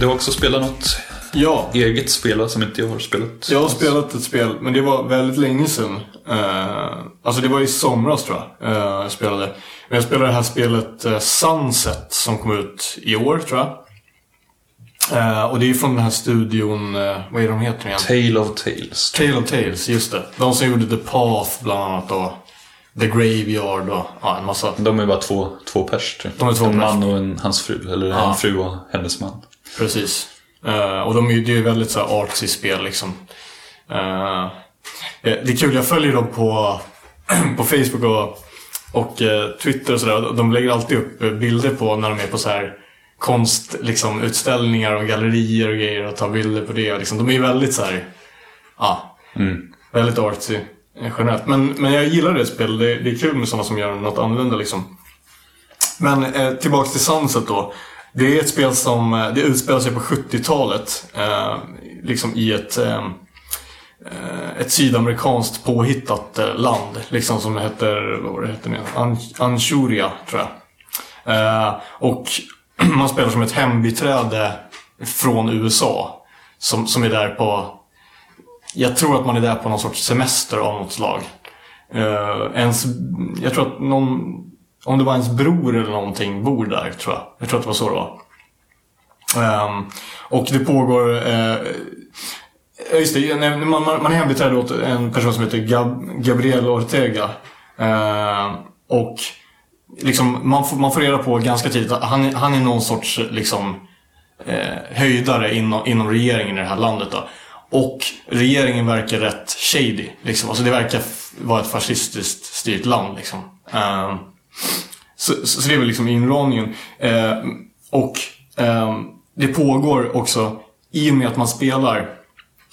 Du har också spelat något Ja. eget spel som inte jag har spelat? Jag har spelat ett spel, men det var väldigt länge sedan. Eh, alltså det var i somras tror jag. eh, jag spelade. Men jag spelade det här spelet eh, Sunset som kom ut i år tror jag. Eh, och det är från den här studion, eh, vad är de heter igen? Tale of Tales. Tale of Tales, just det. De som gjorde The Path bland annat och The Graveyard och ja, en massa. De är bara två, två pers jag. De är två En pers. man och en, hans fru. Eller Ja. en fru och hennes man. Precis. Eh, och de är det är ju väldigt så här artsy spel liksom. Eh, det är kul, jag följer dem på, på Facebook och, och eh, Twitter och sådär. De lägger alltid upp bilder på när de är på så här konst, liksom, utställningar och gallerier och grejer och tar bilder på det. Liksom, de är ju väldigt så här, ja, Mm. väldigt artsy generellt. Men, men jag gillar det spelet. Det, det är kul med sådana som gör något annorlunda liksom. Men eh, tillbaks till Sunset då. Det är ett spel som eh, det utspelar sig på 70-talet. Eh, liksom i ett, eh, eh ett sydamerikanskt påhittat eh, land. Liksom som heter, vad var det heter nu? An- Anchuria tror jag. Eh, och man spelar som ett hembiträde från USA. Som, som är där på jag tror att man är där på någon sorts semester av något slag. Ens, jag tror att någon, om det var ens bror eller någonting, bor där tror jag. Jag tror att det var så det var. Um, och det pågår, uh, just det, man, man, man är åt en person som heter Gab, Gabriel Ortega. Uh, och liksom, man, får, man får reda på ganska tidigt att han, han är någon sorts liksom, eh, höjdare inom, inom regeringen i det här landet. Då. Och regeringen verkar rätt shady. Liksom. Alltså det verkar vara ett fascistiskt styrt land. Liksom. Ehm, så, så, det är väl liksom inramningen. Eh, och eh, det pågår också i och med att man spelar.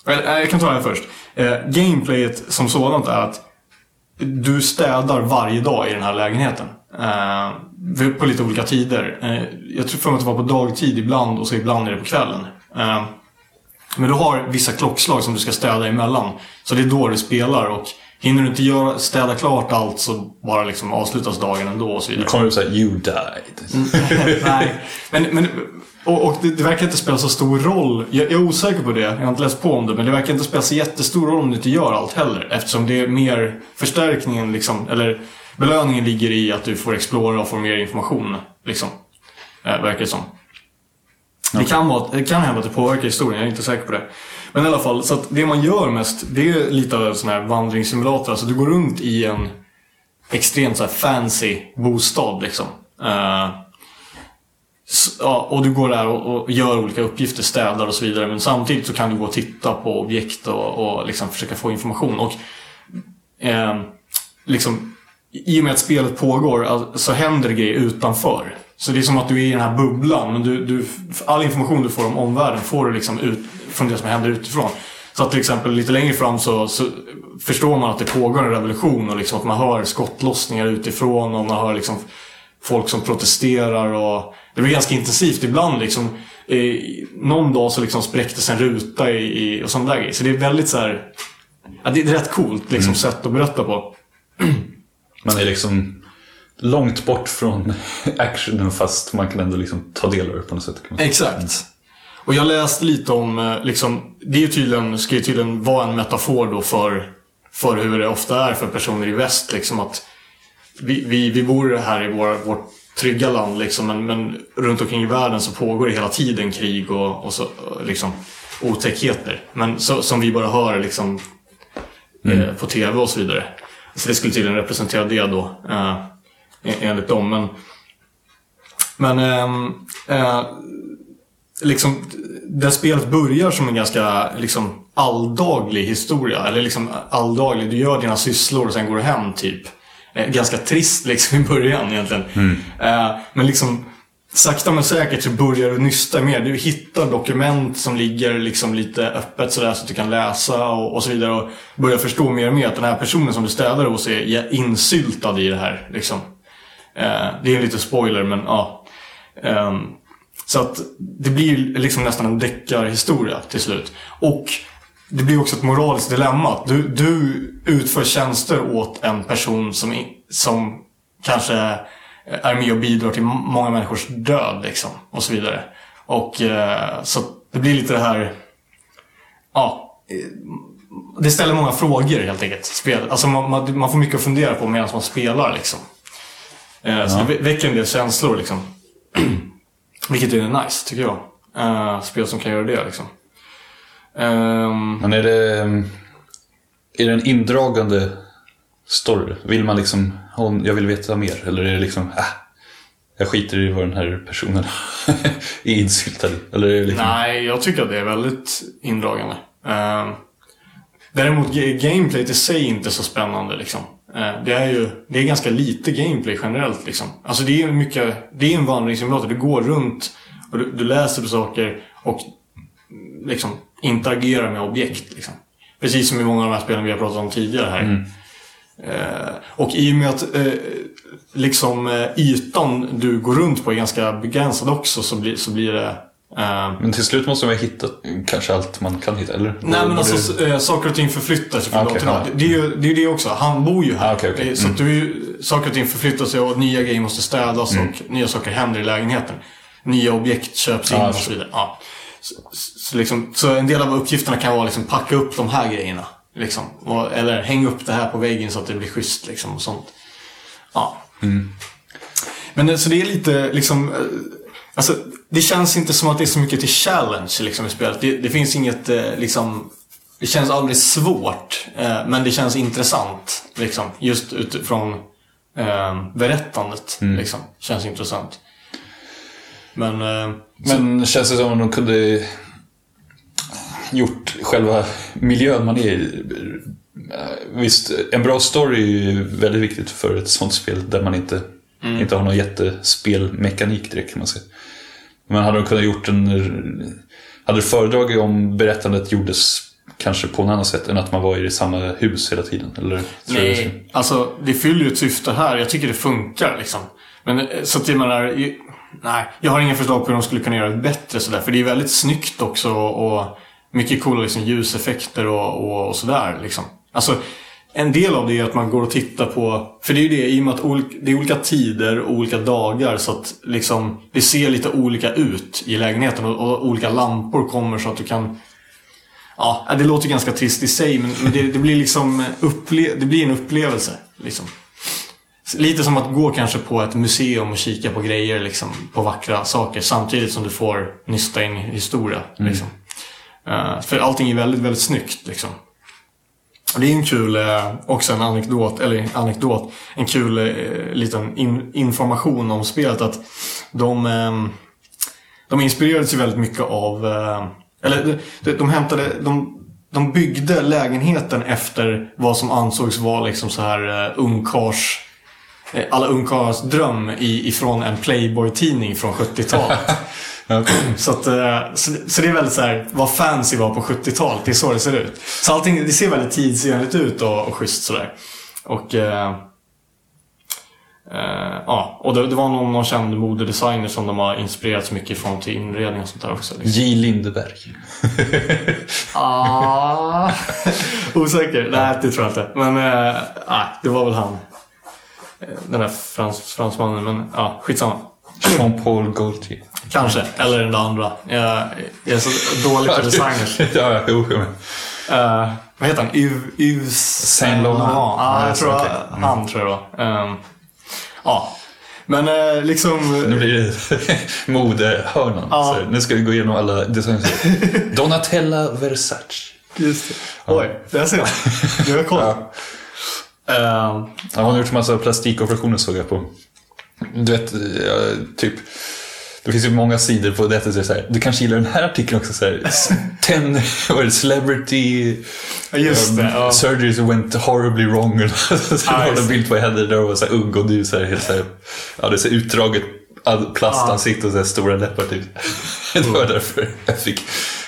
Eh, jag kan ta det här först. Eh, gameplayet som sådant är att du städar varje dag i den här lägenheten. Eh, på lite olika tider. Eh, jag tror för mig att det var på dagtid ibland och så ibland är det på kvällen. Eh, men du har vissa klockslag som du ska städa emellan. Så det är då du spelar och hinner du inte göra, städa klart allt så bara liksom avslutas dagen ändå och så vidare. Det kommer upp såhär, you died. Nej, men, men och, och det, det verkar inte spela så stor roll. Jag, jag är osäker på det, jag har inte läst på om det. Men det verkar inte spela så jättestor roll om du inte gör allt heller. Eftersom det är mer förstärkningen, liksom, eller belöningen ligger i att du får explora och få mer information. Liksom. Eh, verkar det som. Det kan, vara, det kan hända att det påverkar historien, jag är inte säker på det. Men i alla fall, så att det man gör mest, det är lite av en sån här vandringssimulator. Alltså du går runt i en extremt så här fancy bostad liksom. Eh, uh, så, ja, och du går där och, och gör olika uppgifter, städar och så vidare. Men samtidigt så kan du gå och titta på objekt och, och liksom försöka få information. Och eh, liksom, I och med att spelet pågår så händer det grejer utanför. Så det är som att du är i den här bubblan. Men du, du, all information du får om omvärlden får du liksom ut från det som händer utifrån. Så att till exempel lite längre fram så, så förstår man att det pågår en revolution och liksom att man hör skottlossningar utifrån och man hör liksom folk som protesterar och det blir ganska intensivt ibland liksom. Eh, någon dag så liksom spräcktes en ruta i, i, och sånt där grejer. Så det är väldigt så här. Ja, det är ett rätt coolt liksom, sätt att berätta på. Man är liksom långt bort från actionen fast man kan ändå liksom ta del av det på något sätt. Exakt. Och jag läste lite om, eh, liksom, det är tydligen, ska ju tydligen vara en metafor då för, för hur det ofta är för personer i väst. Liksom att vi, vi, vi bor här i vår, vårt trygga land liksom, men, men runt omkring i världen så pågår det hela tiden krig och, och så, liksom, otäckheter. Men så, som vi bara hör liksom, eh, på TV och så vidare. Så det skulle tydligen representera det då, eh, enligt dem. Men, men ehm, eh, liksom, det spelet börjar som en ganska liksom, alldaglig historia. Eller liksom alldaglig. Du gör dina sysslor och sen går du hem typ. Eh, ganska trist liksom i början egentligen. Eh, men liksom sakta men säkert så börjar du nysta mer. Du hittar dokument som ligger liksom lite öppet sådär så att du kan läsa och, och så vidare. Och börjar förstå mer och mer att den här personen som du städar hos är insyltad i det här. Liksom. Eh, det är en liten spoiler men ja. Ehm, så att det blir liksom nästan en deckarhistoria till slut. Och det blir också ett moraliskt dilemma. Du, du utför tjänster åt en person som, som kanske är med och bidrar till många människors död. Liksom, och så vidare. Och eh, så det blir lite det här... Ja, det ställer många frågor helt enkelt. Spel. Alltså man, man, man får mycket att fundera på medan man spelar. Liksom. Eh, Så det vä- väcker en del känslor. Liksom. Vilket är nice, tycker jag. Eh, spel som kan göra det. Liksom. Ehm, Men är det, är det en indragande story? Vill man liksom, "Åh, jag vill veta mer? Eller är det liksom, ah, jag skiter i vad den här personen är insyltad i? Eller är det liksom, nej, jag tycker att det är väldigt indragande. Ehm, däremot gameplayet i sig är inte så spännande. Liksom. Eh, det är ju det är ganska lite gameplay generellt. Liksom. Alltså det är mycket, det är en vandringssimulator. Du går runt och du, du läser på saker och liksom interagerar med objekt. Liksom. Precis som i många av de här spelen vi har pratat om tidigare här. Eh, och i och med att eh, liksom eh, ytan du går runt på är ganska begränsad också så blir, så blir det... Eh, Men till slut måste man ju hitta kanske allt man kan hitta, eller? nej men alltså eh, saker och ting förflyttar sig från Okej, dag till dag. Det, är ju det, är ju det också. Han bor ju här. Ah, okej, okej. Eh, Så att du, saker och ting förflyttar sig och nya grejer måste städas Mm. och nya saker händer i lägenheten. Nya objekt köps in Ja, och så vidare. Ja. Så, så, liksom, så en del av uppgifterna kan vara liksom packa upp de här grejerna. Liksom. Eller hänga upp det här på väggen så att det blir schysst liksom, och sånt. Ja. Men eh, så det är lite liksom... Alltså, det känns inte som att det är så mycket till challenge liksom, i spelet. Det, det finns inget eh, liksom... Det känns aldrig svårt. Eh, men det känns intressant. Liksom, just utifrån eh, berättandet. Liksom, känns intressant. Men... Eh, Men känns det som om de kunde gjort själva miljön man är i? Eh, Visst, en bra story är ju väldigt viktigt för ett sånt spel där man inte, inte har någon jättespelmekanik direkt kan man säga. Men hade de kunnat gjort en... Hade du föredragit om berättandet gjordes kanske på något annat sätt än att man var i samma hus hela tiden? Eller? Nej, alltså det fyller ju ett syfte här. Jag tycker det funkar liksom. Men eh, så att jag menar, nej, jag har inga förslag på hur de skulle kunna göra det bättre sådär. För det är väldigt snyggt också och mycket coola liksom, ljuseffekter och, och, och sådär liksom. Alltså, en del av det är att man går och tittar på, för det är ju det i och med att olika, det är olika tider och olika dagar så att liksom det ser lite olika ut i lägenheten och, och olika lampor kommer så att du kan Ja, det låter ganska trist i sig men men det, det blir liksom upple- det blir en upplevelse. Liksom. Lite som att gå kanske på ett museum och kika på grejer, liksom, på vackra saker samtidigt som du får nysta in historia. Liksom. Eh, för allting är väldigt, väldigt snyggt. Liksom. Det är en kul, eh, också en anekdot, eller anekdot, en kul eh, liten in, information om spelet att de, ehm, de inspirerades ju väldigt mycket av, eh, eller de, de, de hämtade, de, de byggde lägenheten efter vad som ansågs vara liksom så här ungkars, alla ungkarls dröm ifrån en Playboy-tidning från 70-talet. Så, att, eh, så, så det är väldigt så här, vad fancy var på 70-talet. Det är så det ser ut. Så allting, det ser väldigt tidsenligt ut och, och schysst sådär. Och... Eh, eh, ja, och det, det var någon, någon känd modedesigner som de har inspirerats mycket ifrån till inredning och sånt där också. Liksom. J. Lindeberg. Ah, osäker. Nej, det tror jag inte. Men eh, det var väl han. Eh, Den där frans, fransmannen. Men ja, skitsamma. Jean-Paul Gaultier. Kanske. Eller den där andra. Jag, jag är så dålig på designers. ja, ja, jo, jo. Uh, vad heter han? Yves, Saint Laurent. Ja, ah, Ja, jag tror okej. jag, han tror jag det var. Ehm, Ja. Men eh, liksom... Nu blir det modehörnan. Ja. Nu ska vi gå igenom alla designer. Donatella Versace. Just det. Oj, där ser man. Du har koll. Ja. Ja, hon har gjort massa plastikoperationer såg jag på. Du vet, typ. Det finns ju många sidor på det så här, du kanske gillar den här artikeln också. Så här, ten, det, celebrity just det. um, Ja. surgeries went horribly wrong. Så det just en bild på henne där hon var så här ung och du så här, helt så här, ja, det är så här utdraget plastansikte och så här stora läppar typ. Det var därför jag fick,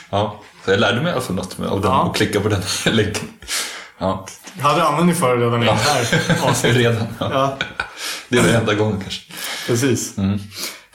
ja. Så jag lärde mig i alla fall något av den Ja. och klicka på den länken. Ja, Jag hade användning för det redan i det här avsnittet. redan. Ja. Ja, Det är den enda gången kanske. precis.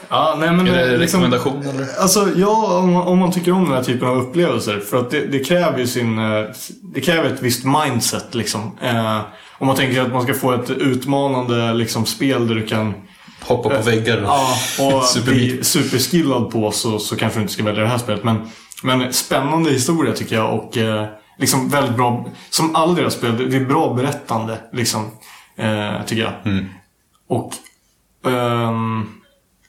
Ja, nej, men, Är det eh, liksom, rekommendation eller? Alltså, ja, om, man- om man tycker om den här typen av upplevelser. För att det, det kräver ju sin... eh, Det kräver ett visst mindset liksom. Eh, om man tänker att man ska få ett utmanande liksom, spel där du kan Hoppa på väggar och Ja, och Superbit. bli superskillad på så, så kanske du inte ska välja det här spelet. Men, men spännande historia tycker jag och eh, liksom väldigt bra. Som alla deras spel, det- det är bra berättande. Liksom, eh, tycker jag. Mm. Och ehm,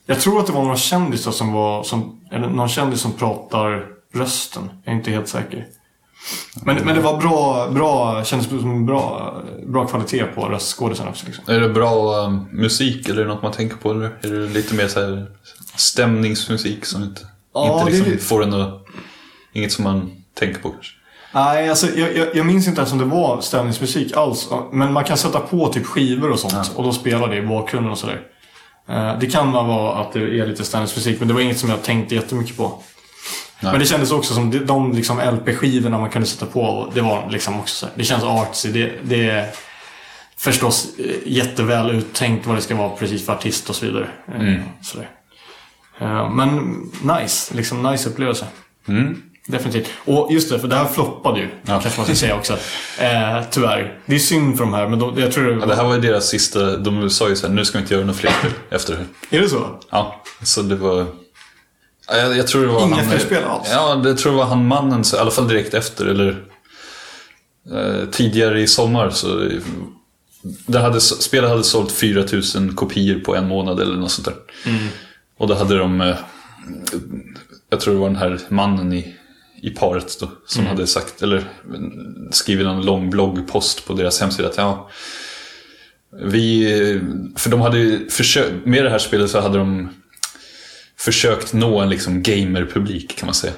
jag tror att det var några kändisar som var, som, eller någon kändis som pratar rösten. Jag är inte helt säker. Men, men det var bra, bra kändes som bra, bra kvalitet på röstskådisen också. Liksom. Är det bra um, musik eller är det något man tänker på? Eller är det lite mer så här stämningsmusik som inte, Ja, inte det liksom lite- får en. Inget som man tänker på kanske? Nej, alltså, jag, jag, jag minns inte ens om det var stämningsmusik alls. Men man kan sätta på typ skivor och sånt. Och då spelar det i bakgrunden och sådär. Eh, Det kan vara att det är lite stämningsmusik, men det var inget som jag tänkte jättemycket på. Nej. Men det kändes också som de, de liksom LP-skivorna man kunde sätta på. Det var liksom också så här, Det känns artsy. Det, det är förstås eh, jätteväl uttänkt vad det ska vara precis för artist och så vidare. Eh, Mm. Eh, Men nice. Liksom nice upplevelse. Mm. Definitivt. Och just det, för det här floppade ju. Ja. Kanske man ska säga också. Eh, tyvärr. Det är synd för de här, men de, jag tror det, Ja, det här var ju deras sista... De sa ju så här, nu ska vi inte göra några fler spel efter det. Är det så? Ja, så det var... Ja, Jag, jag tror det var Inga han... fler spel alls? Ja, det tror jag var han mannen, så, i alla fall direkt efter. Eller eh, tidigare i sommar så... Det hade, spelet hade sålt 4000 kopior på en månad eller något sånt där. Mm. Och då hade de... Eh, jag tror det var den här mannen i, i paret då, som Mm. hade sagt, eller skrivit en lång bloggpost på deras hemsida att ja, vi, för de hade försökt, med det här spelet så hade de försökt nå en liksom gamerpublik kan man säga.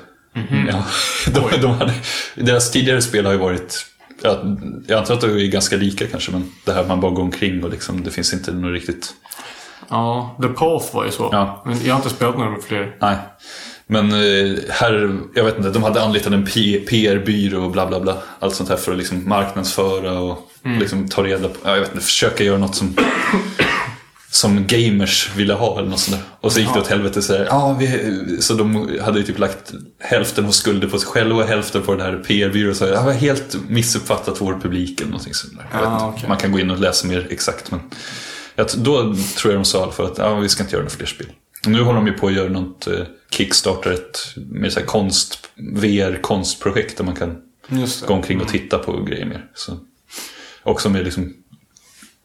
Ja, de, de hade, deras tidigare spel har ju varit, ja, jag antar att de är ganska lika kanske, men det här man bara går omkring och liksom, det finns inte något riktigt Ja, The Path var ju så. Ja. Men jag har inte spelat några fler. Nej. Men eh, här, jag vet inte, de hade anlitat en PR-byrå och bla bla bla. Allt sånt här för att liksom marknadsföra och liksom ta reda på, ja, jag vet inte, försöka göra något som som gamers ville ha eller något sånt där. Och så gick det åt helvete så här, ja, vi, Så de hade ju typ lagt hälften av skulder på sig själva och hälften på den här PR-byrån. Så här, ja, vi har helt missuppfattat vår publik eller någonting sånt där. Jag Ah, okej. Man kan gå in och läsa mer exakt men jag, då tror jag de sa fall att ja, vi ska inte göra några fler spel. Nu håller de ju på att göra något eh, Kickstarter, ett mer så konst, VR-konstprojekt där man kan gå omkring och titta på grejer mer. Så, också med liksom,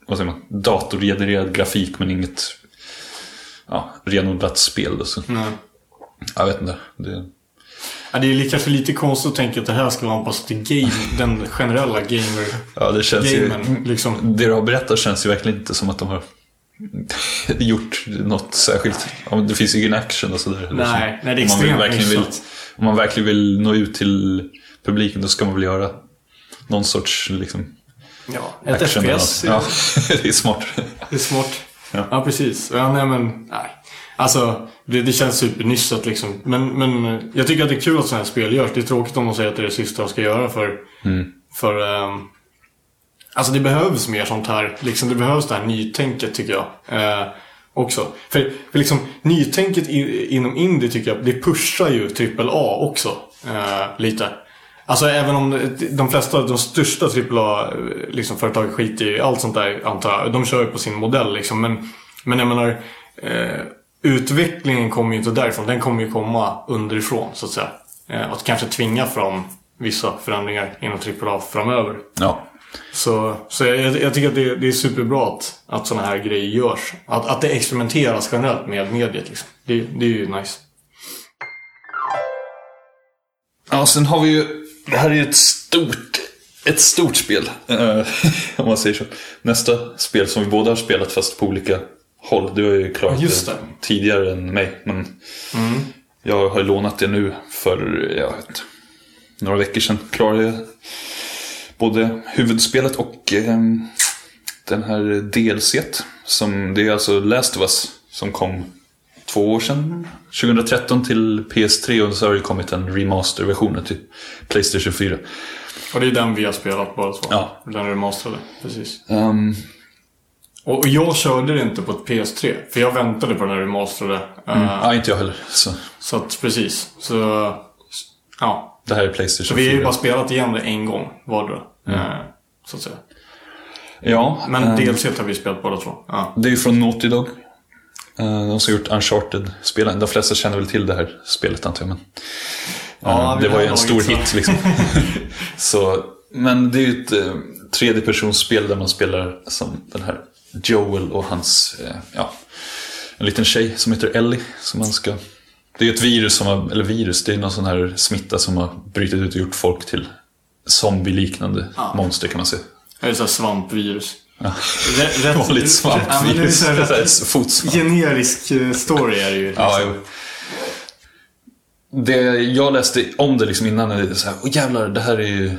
vad säger man, datorgenererad grafik men inget ja, renodlat spel. Då, så. Nej. Jag vet inte. Det, Ja, det är li- kanske lite konstigt att tänka att det här ska vara anpassat till game, den generella gamer ja, det känns ju, gamen. Liksom. det du har berättat känns ju verkligen inte som att de har gjort något särskilt. Det finns ju ingen action och sådär. eller så. Nej, nej, det är om, man vill verkligen vill, om man verkligen vill nå ut till publiken då ska man väl göra någon sorts liksom, Ja, ett action. FPS. Ja, det är smart. Det är smart. Ja. Ja, precis. Ja, nej men, nej. Alltså, det, det känns supernystat liksom. Men, men jag tycker att det är kul att sådana här spel görs. Det är tråkigt om de säger att det är det sista de ska göra för... För... ehm, alltså det behövs mer sånt här. Liksom, det behövs det här nytänket tycker jag. Eh, också. För, för liksom, nytänket i, inom indie tycker jag, det pushar ju AAA också. Eh, lite. Alltså även om de flesta, de största AAA eh, liksom, skiter i allt sånt där antar jag. De kör ju på sin modell liksom. Men, men jag menar, eh, utvecklingen kommer ju inte därifrån. Den kommer ju komma underifrån så att säga. Eh, att kanske tvinga fram vissa förändringar inom AAA framöver. Ja. Så, så jag, jag tycker att det, det är superbra att, att sådana här grejer görs. Att, att det experimenteras generellt med mediet liksom. Det, det är ju nice. Ja, sen har vi ju, det här är ju ett stort, ett stort spel. eh, om man säger så. Nästa spel som vi båda har spelat fast på olika håll. Du har ju klarat just det. tidigare än mig. Men jag har ju lånat det nu för, jag vet några veckor sedan. Klarade jag både huvudspelet och eh, den här DLC. Som, det är alltså Last of Us som kom två år sedan. 2013 till PS3 och så har det kommit en remasterversion till Playstation 4. Och det är den vi har spelat båda två. Ja. Den remasterade. Precis. Um, Och, och jag körde det inte på ett PS3. För jag väntade på den här remasterade. Uh, ja, inte jag heller. Så Så att precis. Så... Ja. Det här är Playstation Så vi har ju 4. bara spelat igen det en gång vardera. Eh, så att säga. Ja, Men ehm, DLC har vi spelat båda två. Ja. det är ju från Naughty Dog. Eh, de som har gjort Uncharted-spelen. De flesta känner väl till det här spelet antar jag. Men, Ja, eh, det var ju en stor så. hit liksom. så, men det är ju ett eh, tredjepersonsspel där man spelar som den här Joel och hans, eh, ja, en liten tjej som heter Ellie. Som man ska... Det är ett virus som har, eller virus, det är någon sån här smitta som har brutit ut och gjort folk till zombie-liknande monster kan man säga. Är så här svampvirus. Ja. Rätt, Vanligt Ja, svampvirus. så här så här fotsvamp. generisk eh, story är det ju. Liksom. Ja, jo. Det, jag läste om det liksom innan, är så här, åh jävlar, det här är ju...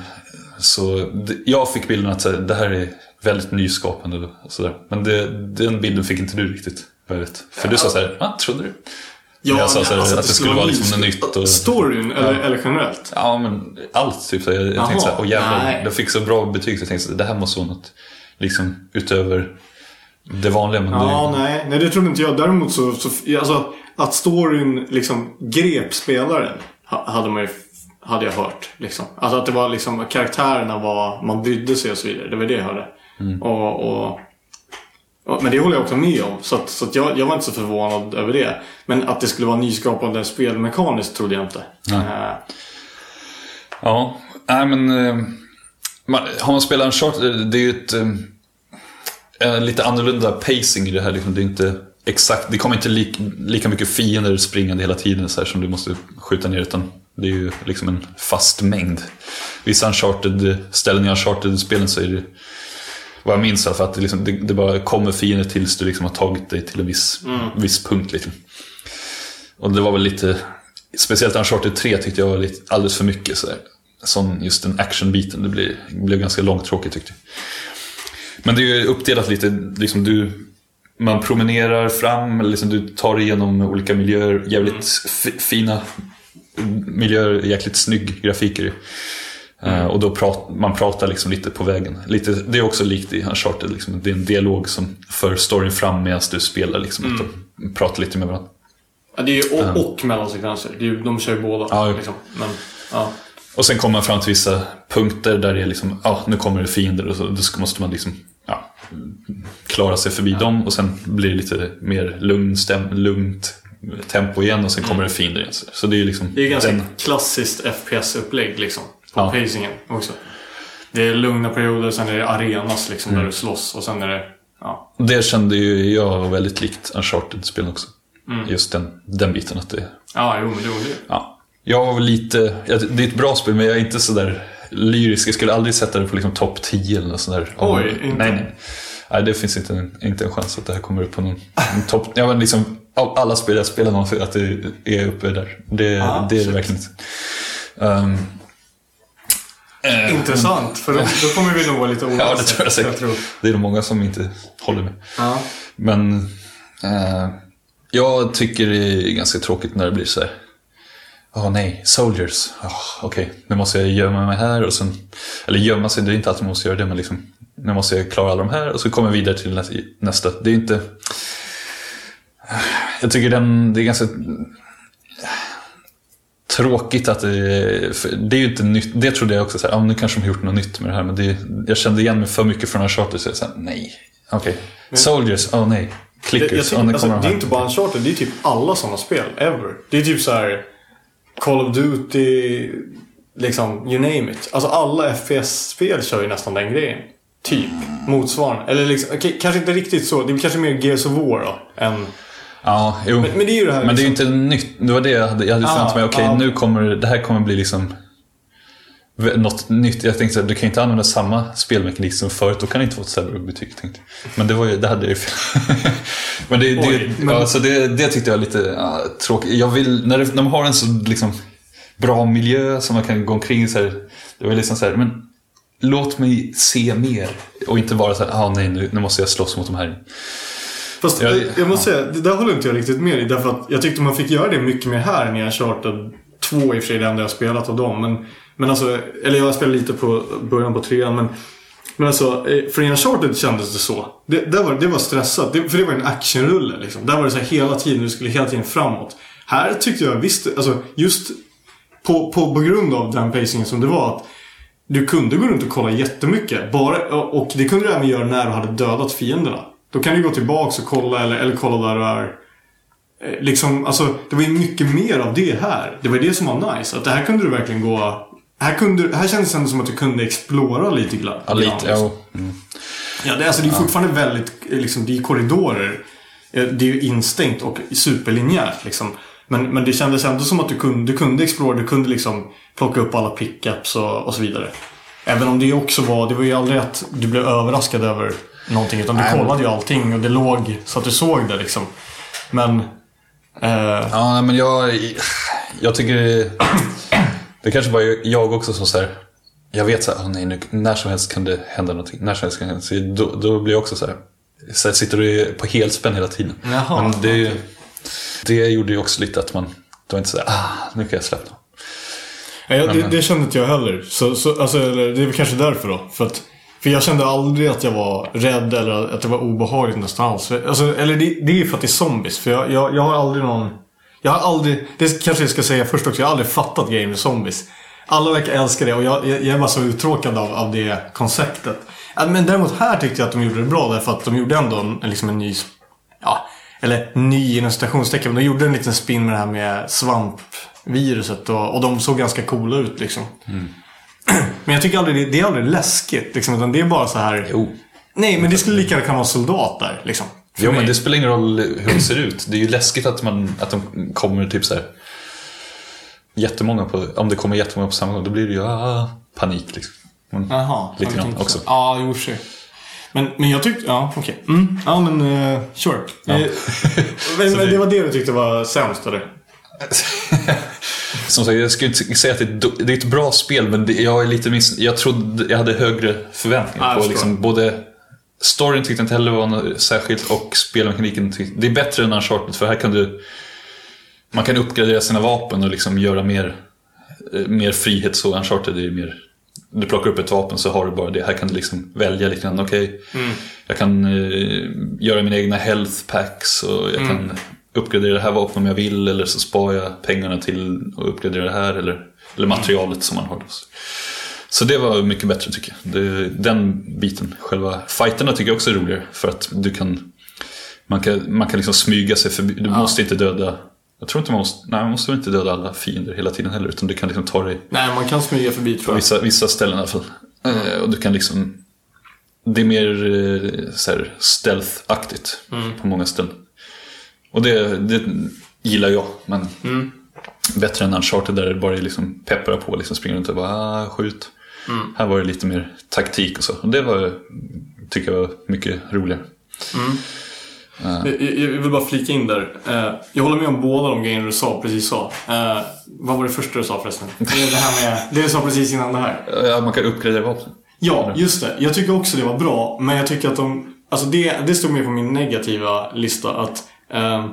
Så, det, jag fick bilden att så här, det här är väldigt nyskapande och sådär. Men det, den bilden fick inte du riktigt. För du sa såhär, vad trodde du? Ja, jag sa så här, alltså att det skulle vara liksom något nytt. Och, Storyn eller, eller generellt? ja, men allt typ. Så jag, jag tänkte såhär, åh jävlar, nej. jag fick så bra betyg så jag tänkte så det här måste vara något liksom utöver det vanliga. Men Ja, det, nej. nej, det trodde inte jag. Däremot så, så alltså, att storyn liksom grep spelaren ha- hade man ju, hade jag hört. Liksom. Alltså att det var liksom, karaktärerna var, man brydde sig och så vidare. Det var det jag hörde. Mm. Och, och, men det håller jag också med om. Så, att, så att jag, jag var inte så förvånad över det. Men att det skulle vara nyskapande spelmekaniskt trodde jag inte. Eh, Ja, nej men... eh, Man, har man spelat Uncharted, det är ju ett... eh, eh, lite annorlunda pacing i det här. Liksom. Det är inte exakt, det kommer inte lik, lika mycket fiender springande hela tiden så här, som du måste skjuta ner. Utan det är ju liksom en fast mängd. Vissa Uncharted-ställen i Uncharted-spelen så är det... Vad jag minns i alla fall, att det, liksom, det, det bara kommer fiender tills du liksom har tagit dig till en viss, viss punkt. Liksom. Och det var väl lite, speciellt Uncharted 3 tyckte jag var lite, alldeles för mycket sådär. Sån, just den actionbiten, det blev, blev ganska långtråkigt tyckte jag. Men det är ju uppdelat lite, liksom du, man promenerar fram, eller liksom du tar dig igenom olika miljöer, jävligt fi- fina miljöer, jäkligt snygg grafik i det. Eh, och då prat, man pratar liksom lite på vägen. Lite, det är också likt i Uncharted, liksom. det är en dialog som för storyn fram medan du spelar. Liksom, att de pratar lite med varandra. Ja, det är ju och, och mellansekvenser. Det är ju, de kör ju båda. Ja, liksom. Men, ja. Och sen kommer man fram till vissa punkter där det är liksom, ja nu kommer det fiender och så, då måste man liksom, ja, klara sig förbi dem och sen blir det lite mer lugn stäm, lugnt tempo igen och sen kommer det fiender igen. Så- det är liksom Det är ju ganska den- klassiskt FPS-upplägg liksom. På Ja. pacingen också. Det är lugna perioder, sen är det arenas liksom Mm. där du slåss och sen är det... Ja. Det kände ju jag väldigt likt Uncharted-spel också. Mm. Just den, den biten att det, Ja, jo men det var det. ja. Jag var väl lite, det är ett bra spel men jag är inte sådär lyrisk. Jag skulle aldrig sätta det på liksom topp 10 eller något sådär. Oj, inte? Nej, nej. Nej, det finns inte en, inte en chans att det här kommer upp på någon topp. Ja, men liksom, av alla spel jag spelar någonsin, att det är uppe där. Det, Ah, det är det verkligen inte. Um, eh, Intressant, för då, då kommer vi nog vara lite oense. Ja, det tror jag säkert. tror. Det är nog många som inte håller med. Ja. Men eh, jag tycker det är ganska tråkigt när det blir så här. Åh nej, soldiers. Oh, Okej, nu måste jag gömma mig här och sen... Eller gömma sig, det är inte alltid man måste göra det, men liksom... Nu måste jag klara alla de här och så kommer jag vidare till nä- nästa. Det är inte... Jag tycker den, det är ganska tråkigt att det, det är ju inte nytt. Det trodde jag också, så här, ah, nu kanske de har gjort något nytt med det här. Men det, jag kände igen mig för mycket från Uncharted så jag sa nej. Okej. Soldiers, åh nej. Jag, Clickers, jag åh tycker, nu alltså, de det är inte bara Uncharted, det är typ alla sådana spel, ever. Det är typ så här Call of Duty, liksom, you name it. Alltså alla FPS-spel kör ju nästan den grejen. Typ. Motsvarande. Eller liksom, okej, kanske inte riktigt så. Det är kanske mer Gears of War då. Än, Ja, jo. men, men det är ju det här Men det är ju liksom, inte nytt. Det var det jag hade, jag hade Ah, förväntat mig. Okej, ah. nu kommer det här kommer bli liksom något nytt. Jag tänkte att du kan inte använda samma spelmekanik som förut. Då kan det inte få ett sämre betyg. Tänkte. Men det, var ju, det hade jag ju fel. men det, det, Oj, men- ja, så det, det tyckte jag var lite ja, tråkigt. Jag vill, när, det, när man har en så liksom, bra miljö som man kan gå omkring så här. Det var liksom så här, men låt mig se mer. Och inte bara så här, ah, nej nu, nu måste jag slåss mot de här. Fast Jag- jag, måste säga, det där håller inte jag riktigt med i. Därför att jag tyckte man fick göra det mycket mer här än i Uncharted 2 i och för sig, det enda jag har spelat av dem. Men, men alltså, eller jag spelat lite på början på trean. Men, men alltså, eh, för Uncharted kändes det så. Det, där var, det var stressat, det, för det var en actionrulle liksom. Där var det så här hela tiden, du skulle hela tiden framåt. Här tyckte jag visst, alltså just på, på, på grund av den pacingen som det var. att du kunde gå runt och kolla jättemycket. Bara, och det kunde du även göra när du hade dödat fienderna. Då kan du gå tillbaks och kolla eller, eller kolla där du är. Eh, Liksom, alltså, det var ju mycket mer av det här. Det var det som var nice. Att det här kunde du verkligen gå... Här, kunde, här kändes det ändå som att du kunde explora lite grann. Ja, lite, ja, liksom. Ja, det, alltså, det är fortfarande väldigt, eh, liksom, det är korridorer. Eh, Det är ju instängt och superlinjärt liksom. Men, men det kändes ändå som att du kunde, du kunde explora, du kunde liksom plocka upp alla pickups och, och så vidare. Även om det också var, det var ju aldrig att du blev överraskad över någonting. Utan du Nej, kollade ju allting och det låg så att du såg det liksom. Men... Eh, Ja, men jag, jag tycker det, det kanske är jag också som så här. Jag vet så här, "Åh nej, nu, när som helst kan det hända någonting. När som helst kan det hända. Så då, då blir jag också så här. Så sitter du på helspänn hela tiden. Jaha, men det, okej. det gjorde ju också lite att man, det var inte så här, ah, nu kan jag släppa. Ja, det, det kände inte jag heller. Så, så, alltså, det är väl kanske därför då. För, att, för jag kände aldrig att jag var rädd eller att det var obehagligt nästan alls. För, Alltså, eller det, det är ju för att det är zombies. För jag, jag, jag har aldrig någon... Jag har aldrig... Det kanske jag ska säga först också. Jag har aldrig fattat grejen med zombies. Alla verkar älska det och jag, jag, jag är bara så uttråkad av, av det konceptet. Men däremot här tyckte jag att de gjorde det bra därför att de gjorde ändå en, liksom en ny... Ja, eller ny inom citationstecken. Men de gjorde en liten spin med det här med svampviruset och, och de såg ganska coola ut liksom. Mm. Men jag tycker aldrig det, är aldrig läskigt liksom, utan det är bara så här. Jo. Nej, men det skulle lika gärna kunna vara soldater liksom. Jo, mig. men det spelar ingen roll hur det ser ut. Det är ju läskigt att, man, att de kommer typ så här jättemånga på, om det kommer jättemånga på samma gång, då blir det ju ah, panik liksom. Men, Jaha. Lite grann också. så. Ja, jo, sure. Men, men jag tyckte, ja okej. Mm. Ja men, uh, sure. Ja. Eh, men, det var det du tyckte var sämst eller? Som sagt, jag skulle inte säga att det är, ett do- det är ett bra spel, men det, jag är lite miss... Jag trodde jag hade högre förväntningar jag på liksom både storyn tyckte jag inte heller var något särskilt och spelmekaniken tyckte, det är bättre än Uncharted för här kan du man kan uppgradera sina vapen och liksom göra mer, eh, mer frihet så. Uncharted är ju mer du plockar upp ett vapen så har du bara det. Här kan du liksom välja lite grann. Okej, jag kan eh, göra mina egna health packs och jag kan uppgradera det här vapnet om jag vill. Eller så sparar jag pengarna till att uppgradera det här. Eller, eller materialet som man har. Så det var mycket bättre tycker jag. Det, den biten. Själva fighterna tycker jag också är roligare. För att du kan man kan, man kan liksom smyga sig förbi. Du måste inte döda jag tror inte man måste, nej, man måste inte döda alla fiender hela tiden heller. Utan du kan liksom ta dig Nej, man kan smyga förbi tror på jag. vissa, vissa ställen i alla fall. Eh, och du kan liksom... Det är mer eh, så här, stealth-aktigt på många ställen. Och det, det gillar jag. Men bättre än Uncharted där det bara är liksom peppra på. Liksom springer runt och bara ah, skjut. Här var det lite mer taktik och så. Och det var, tycker jag var mycket roligare. Jag, jag jag vill bara flika in där. Eh, jag håller med om båda de grejerna du sa, precis sa. Eh, vad var det första du sa förresten? Det här med... Det du sa precis innan det här. Ja, man kan uppgradera vapen. Ja, just det. Jag tycker också det var bra. Men jag tycker att de... Alltså det, det stod med på min negativa lista att... ehm,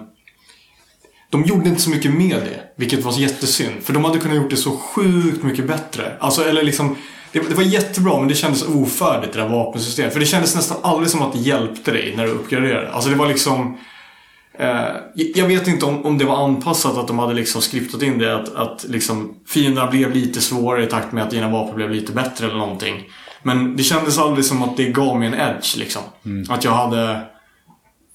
de gjorde inte så mycket med det, vilket var jättesynd. För de hade kunnat gjort det så sjukt mycket bättre. Alltså, eller liksom... Det, det var jättebra, men det kändes ofärdigt det där vapensystemet. För det kändes nästan aldrig som att det hjälpte dig när du uppgraderade. Alltså det var liksom... Eh, jag vet inte om, om det var anpassat att de hade liksom skriptat in det att, att liksom fienderna blev lite svårare i takt med att dina vapen blev lite bättre eller någonting. Men det kändes aldrig som att det gav mig en edge liksom. Att jag hade...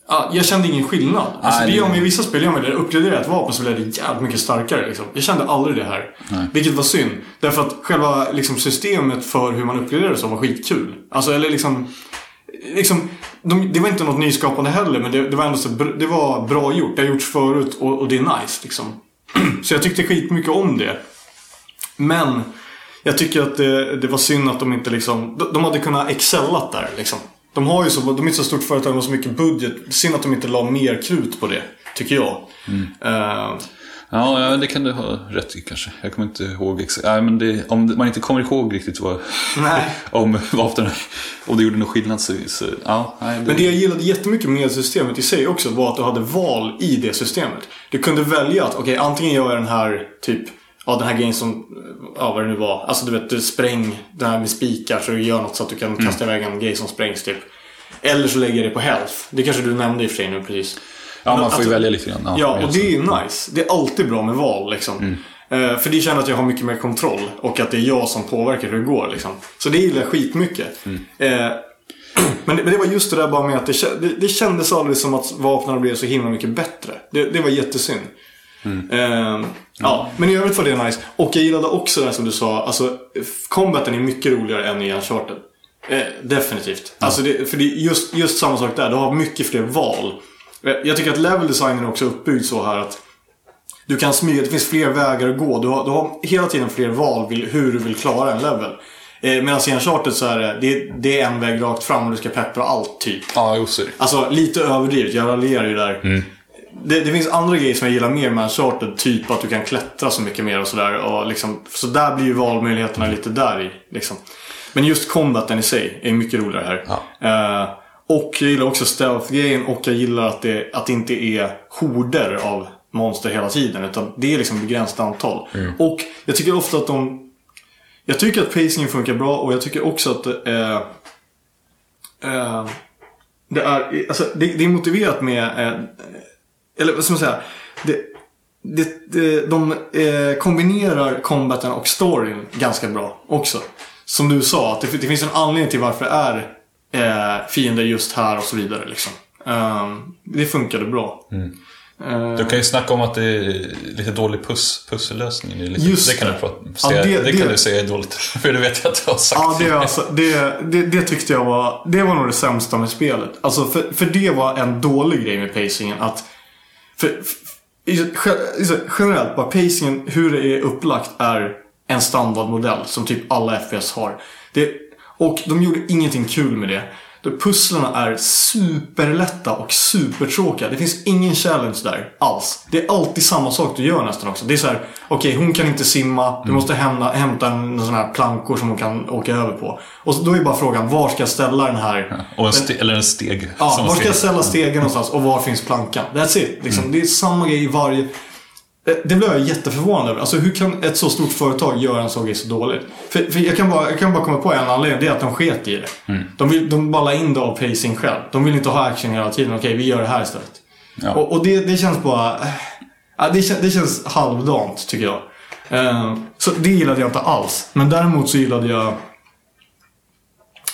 Ja, jag kände ingen skillnad. Alltså, Nej, det gör man i vissa spel, gör man det. Uppgraderar ett vapen så blir det jävligt mycket starkare. Liksom. Jag kände aldrig det här. Vilket var synd. Därför att själva liksom, systemet för hur man uppgraderar så var skitkul. Alltså, eller liksom... liksom de, det var inte något nyskapande heller, men det, det var ändå så, det var bra gjort. Det har gjorts förut och, och det är nice. Liksom. så jag tyckte skitmycket om det. Men jag tycker att det, det var synd att de inte liksom... De, de hade kunnat excellat där liksom. De har ju så, de är ett så stort företag med så mycket budget. Synd att de inte la mer krut på det, tycker jag. Eh, Ja, ja, det kan du ha rätt i kanske. Jag kommer inte ihåg exakt. Nej, men det, om man inte kommer ihåg riktigt vad, om vapnen, om det gjorde någon skillnad så, så ja. Nej, det, Men det jag gillade jättemycket med systemet i sig också var att du hade val i det systemet. Du kunde välja att, okej, antingen gör jag den här typ Ja, den här grejen som, ja vad det nu var. Alltså du vet, du spräng det här med spikar så du gör något så att du kan kasta iväg en grej som sprängs typ. Eller så lägger jag det på health. Det kanske du nämnde i och för sig nu precis. ja, man får ju Alltså- välja lite grann. Ja, mer och det är ju nice. Det är alltid bra med val liksom. Eh, för det känner att jag har mycket mer kontroll och att det är jag som påverkar hur det går liksom. Så det gillar jag skitmycket. Eh, men, det, men det var just det där bara med att det, det, det kändes aldrig som att vapnen blev så himla mycket bättre. Det, det var jättesynd. Eh, Ja, men i övrigt var det nice. Och jag gillade också det här som du sa, alltså combaten är mycket roligare än i Uncharted. Eh, definitivt. Alltså det, för det är just, just samma sak där, du har mycket fler val. Eh, Jag tycker att level designen är också uppbyggd så här att du kan smyga, det finns fler vägar att gå. Du har, du har hela tiden fler val hur du vill klara en level. Eh, Medan i Uncharted så är det, det, det är en väg rakt fram och du ska peppra allt typ. Ja, är det. Alltså lite överdrivet, jag raljerar ju där. Det, det finns andra grejer som jag gillar mer med Uncharted. Typ att du kan klättra så mycket mer och sådär. Och liksom, så där blir ju valmöjligheterna lite där i. Liksom. Men just combaten i sig är mycket roligare här. Eh, och jag gillar också stealth-grejen och jag gillar att det, att det inte är horder av monster hela tiden. Utan det är liksom begränsat antal. Och jag tycker ofta att de... Jag tycker att pacingen funkar bra och jag tycker också att det är... eh, det är, alltså, det, det är motiverat med... Eh, eller vad ska man säga? Det, det, det, de eh, kombinerar combaten och storyn ganska bra också. Som du sa, att det, det finns en anledning till varför det är eh, fiender just här och så vidare. Liksom. Ehm, det funkade bra. Eh, Du kan ju snacka om att det är lite dålig pus, pussellösning. Det, lite, Just det kan det. du prata Ja, det, det- kan du säga är dåligt. För det vet jag att du har sagt. Ja, det, är alltså, det, det, det tyckte jag var, det var nog det sämsta med spelet. Alltså för, för det var en dålig grej med pacingen. Att, för, för, generellt, bara pacingen, hur det är upplagt är en standardmodell som typ alla FPS har. Det, och de gjorde ingenting kul med det. Då pusslerna är superlätta och supertråkiga. Det finns ingen challenge där alls. Det är alltid samma sak du gör nästan också. Det är så här, okej hon kan inte simma. Du måste hämta, hämta en sån här plankor som hon kan åka över på. Och då är bara frågan, var ska jag ställa den här? Och en eller en steg. Ja, var ska jag ställa stegen någonstans och var finns plankan? That's it. Liksom. Det är samma grej i varje... Eh, Det blev jag jätteförvånad över. Alltså hur kan ett så stort företag göra en sån grej så dåligt? För, för jag, kan bara, jag kan bara komma på en anledning. Det är att de sket i det. De, vill, de bara la in det av pacing själv. De vill inte ha action hela tiden. Okej, vi gör det här istället. Ja. Och, och det, det känns bara... Ja, det, det känns halvdant tycker jag. Eh, så det gillade jag inte alls. Men däremot så gillade jag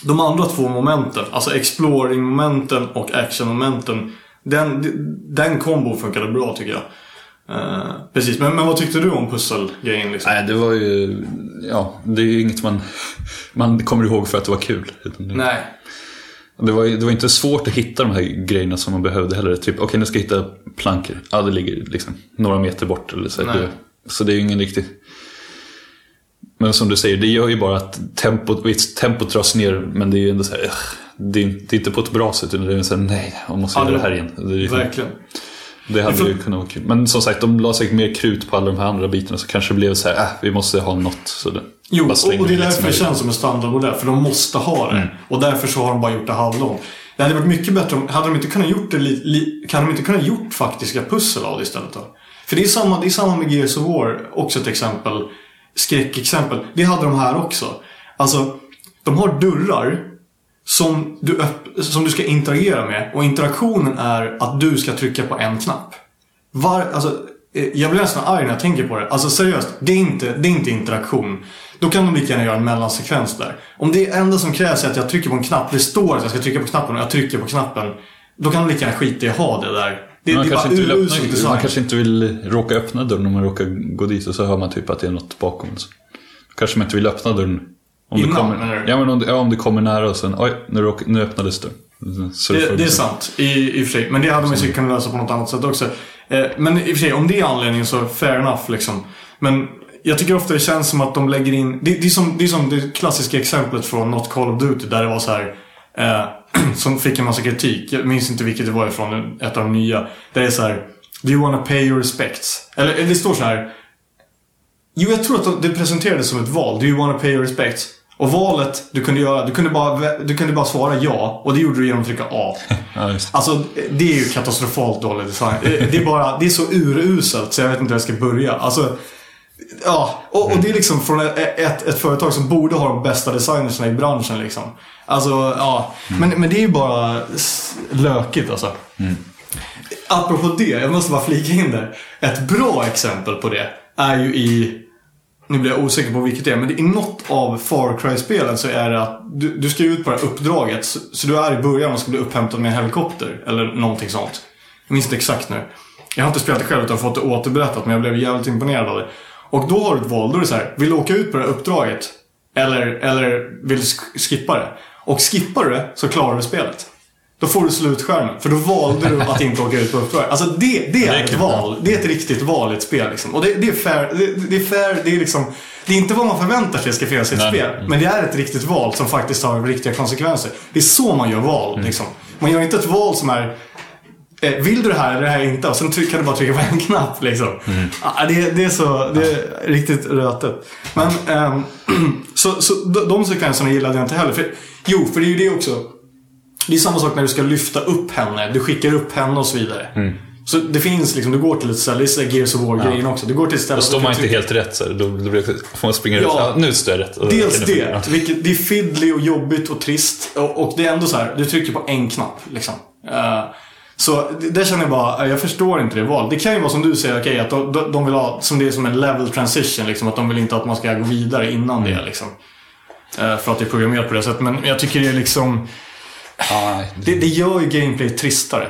de andra två momenten, alltså exploring-momenten och action-momenten. Den, den kombo funkade bra tycker jag. Eh, precis, men, men vad tyckte du om pusselgrejen? Liksom? Nej, det var ju... Ja, det är ju inget man, man kommer ihåg för att det var kul. Nej. det, var, det var inte svårt att hitta de här grejerna som man behövde heller. Typ, okej nu ska jag hitta plankor. Ja, det ligger liksom några meter bort. Eller så, det, så det är ju ingen riktig... Men som du säger, det gör ju bara att tempot, visst, tempot dras ner, men det är ju ändå så här, det, är, det är inte på ett bra sätt, utan det är så här, nej, man måste Ja, göra det- här igen. Det, Verkligen. Det hade ju kunnat vara kul. Men som sagt, de la säkert mer krut på alla de här andra bitarna, så kanske det blev så här, äh, vi måste ha något. Så det, Jo, och, det är därför det som känns som en standardmodell. För de måste ha det. Och därför så har de bara gjort det halvlångt. Det hade varit mycket bättre om, hade de inte kunnat gjort det li, li, kan de inte kunnat gjort faktiska pussel av det istället då? För det är samma, det är samma med Gears of War, också ett exempel. Skräckexempel. Det hade de här också. Alltså, de har dörrar som du, som du ska interagera med. Och interaktionen är att du ska trycka på en knapp. Var, alltså, eh, jag blir nästan arg när jag tänker på det. Alltså seriöst, det är inte, det är inte interaktion. Då kan de lika gärna göra en mellansekvens där. Om det enda som krävs är att jag trycker på en knapp, det står att jag ska trycka på knappen och jag trycker på knappen. Då kan de lika gärna skita i att ha det där. Det, man, det kanske inte vill öppna, design. man kanske inte vill råka öppna dörren om man råkar gå dit och så hör man typ att det är något bakom. Så. Kanske man inte vill öppna dörren. Om Innan, det kommer, menar du? ja, men om det, ja, om det kommer nära och sen, oj, nu, nu öppnades dörren. Så Det, det är sant, i, i och för sig. Men det hade man ju säkert kunnat lösa på något annat sätt också. Eh, men i och för sig, om det är anledningen så fair enough liksom. Men jag tycker ofta det känns som att de lägger in... Det, det, är, som, det är som det klassiska exemplet från Not Call of Duty där det var så här... Eh, som fick en massa kritik. Jag minns inte vilket det var ifrån, ett av de nya. Där det är så här... Do you wanna pay your respects? Eller, eller det står så här... Jo, jag tror att det presenterades som ett val. Do you wanna pay your respects? Och valet du kunde göra, du kunde bara, du kunde bara svara ja. Och det gjorde du genom att trycka A. Ja, just. det. Alltså, det är ju katastrofalt dålig design. Det är bara, det är så uruselt så jag vet inte hur jag ska börja. Alltså, ja. Och, och det är liksom från ett, ett, företag som borde ha de bästa designerserna i branschen liksom. Alltså, ja. Men, men det är ju bara lökigt alltså. Apropå det, jag måste bara flika in där. Ett bra exempel på det är ju i nu blir jag osäker på vilket det är, men det, i något av Far Cry-spelen så är det att du, du ska ut på det här uppdraget. Så, så du är i början och ska bli upphämtad med en helikopter. Eller någonting sånt. Jag minns inte exakt nu. Jag har inte spelat det själv utan fått det återberättat, men jag blev jävligt imponerad av det. Och då har du ett val. Då är det så här, vill du åka ut på det här uppdraget? Eller, eller vill du skippa det? Och skippar du det så klarar du spelet. Då får du slutskärmen. För då valde du att inte åka ut på uppdraget. Alltså det, det är ett val. Det är ett riktigt val i ett spel. Liksom. Och det, det är fair. Det, det är fair. Det är liksom... Det är inte vad man förväntar sig ska finnas i ett Nej. spel. Men det är ett riktigt val som faktiskt har riktiga konsekvenser. Det är så man gör val. Mm. Liksom. Man gör inte ett val som är... Eh, vill du det här eller det här inte? Och sen kan du bara trycka på en knapp. Liksom. Mm. Ja, det, det är så... Det är riktigt rötet. Men... ehm, så så de sekvenserna gillade jag inte heller. För, jo, för det är ju det också. Det är samma sak när du ska lyfta upp henne. Du skickar upp henne och så vidare. Mm. Så det finns liksom, du går till ett ställe, det är Gears of War-grejen också. Du går till ett ställe Då står och man inte kan helt rätt så då, då blir får man springa Ja. ut. Ja, nu står jag rätt. Och Dels det det, vilket, det är fiddly och jobbigt och trist. Och, och det är ändå så här, du trycker på en knapp liksom. Eh, så det, det känner jag bara, jag förstår inte det valet. Det kan ju vara som du säger, okej, att de, de, vill ha, som det är som en level transition liksom. Att de vill inte att man ska gå vidare innan Mm. det liksom. Eh, för att det är programmerat på det sättet. Men jag tycker det är liksom, Ja, nej, det, det gör ju gameplay tristare.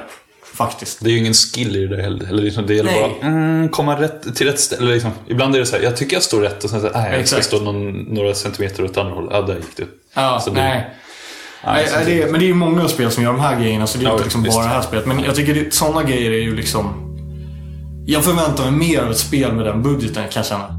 Faktiskt. Det är ju ingen skill i det heller. Eller liksom, det gäller Nej. bara mm, komma rätt till rätt ställe. Liksom, ibland är det så här, jag tycker jag står rätt och sen så här, nej, jag ska stå någon, några centimeter åt andra hållet. Ja, där gick det. Ja, Så nej. Nej, Nej, det är, men det är ju många spel som gör de här grejerna, så det är Ja, inte liksom bara det här spelet. Men jag tycker sådana grejer är ju liksom... Jag förväntar mig mer av ett spel med den budgeten, kan jag känna.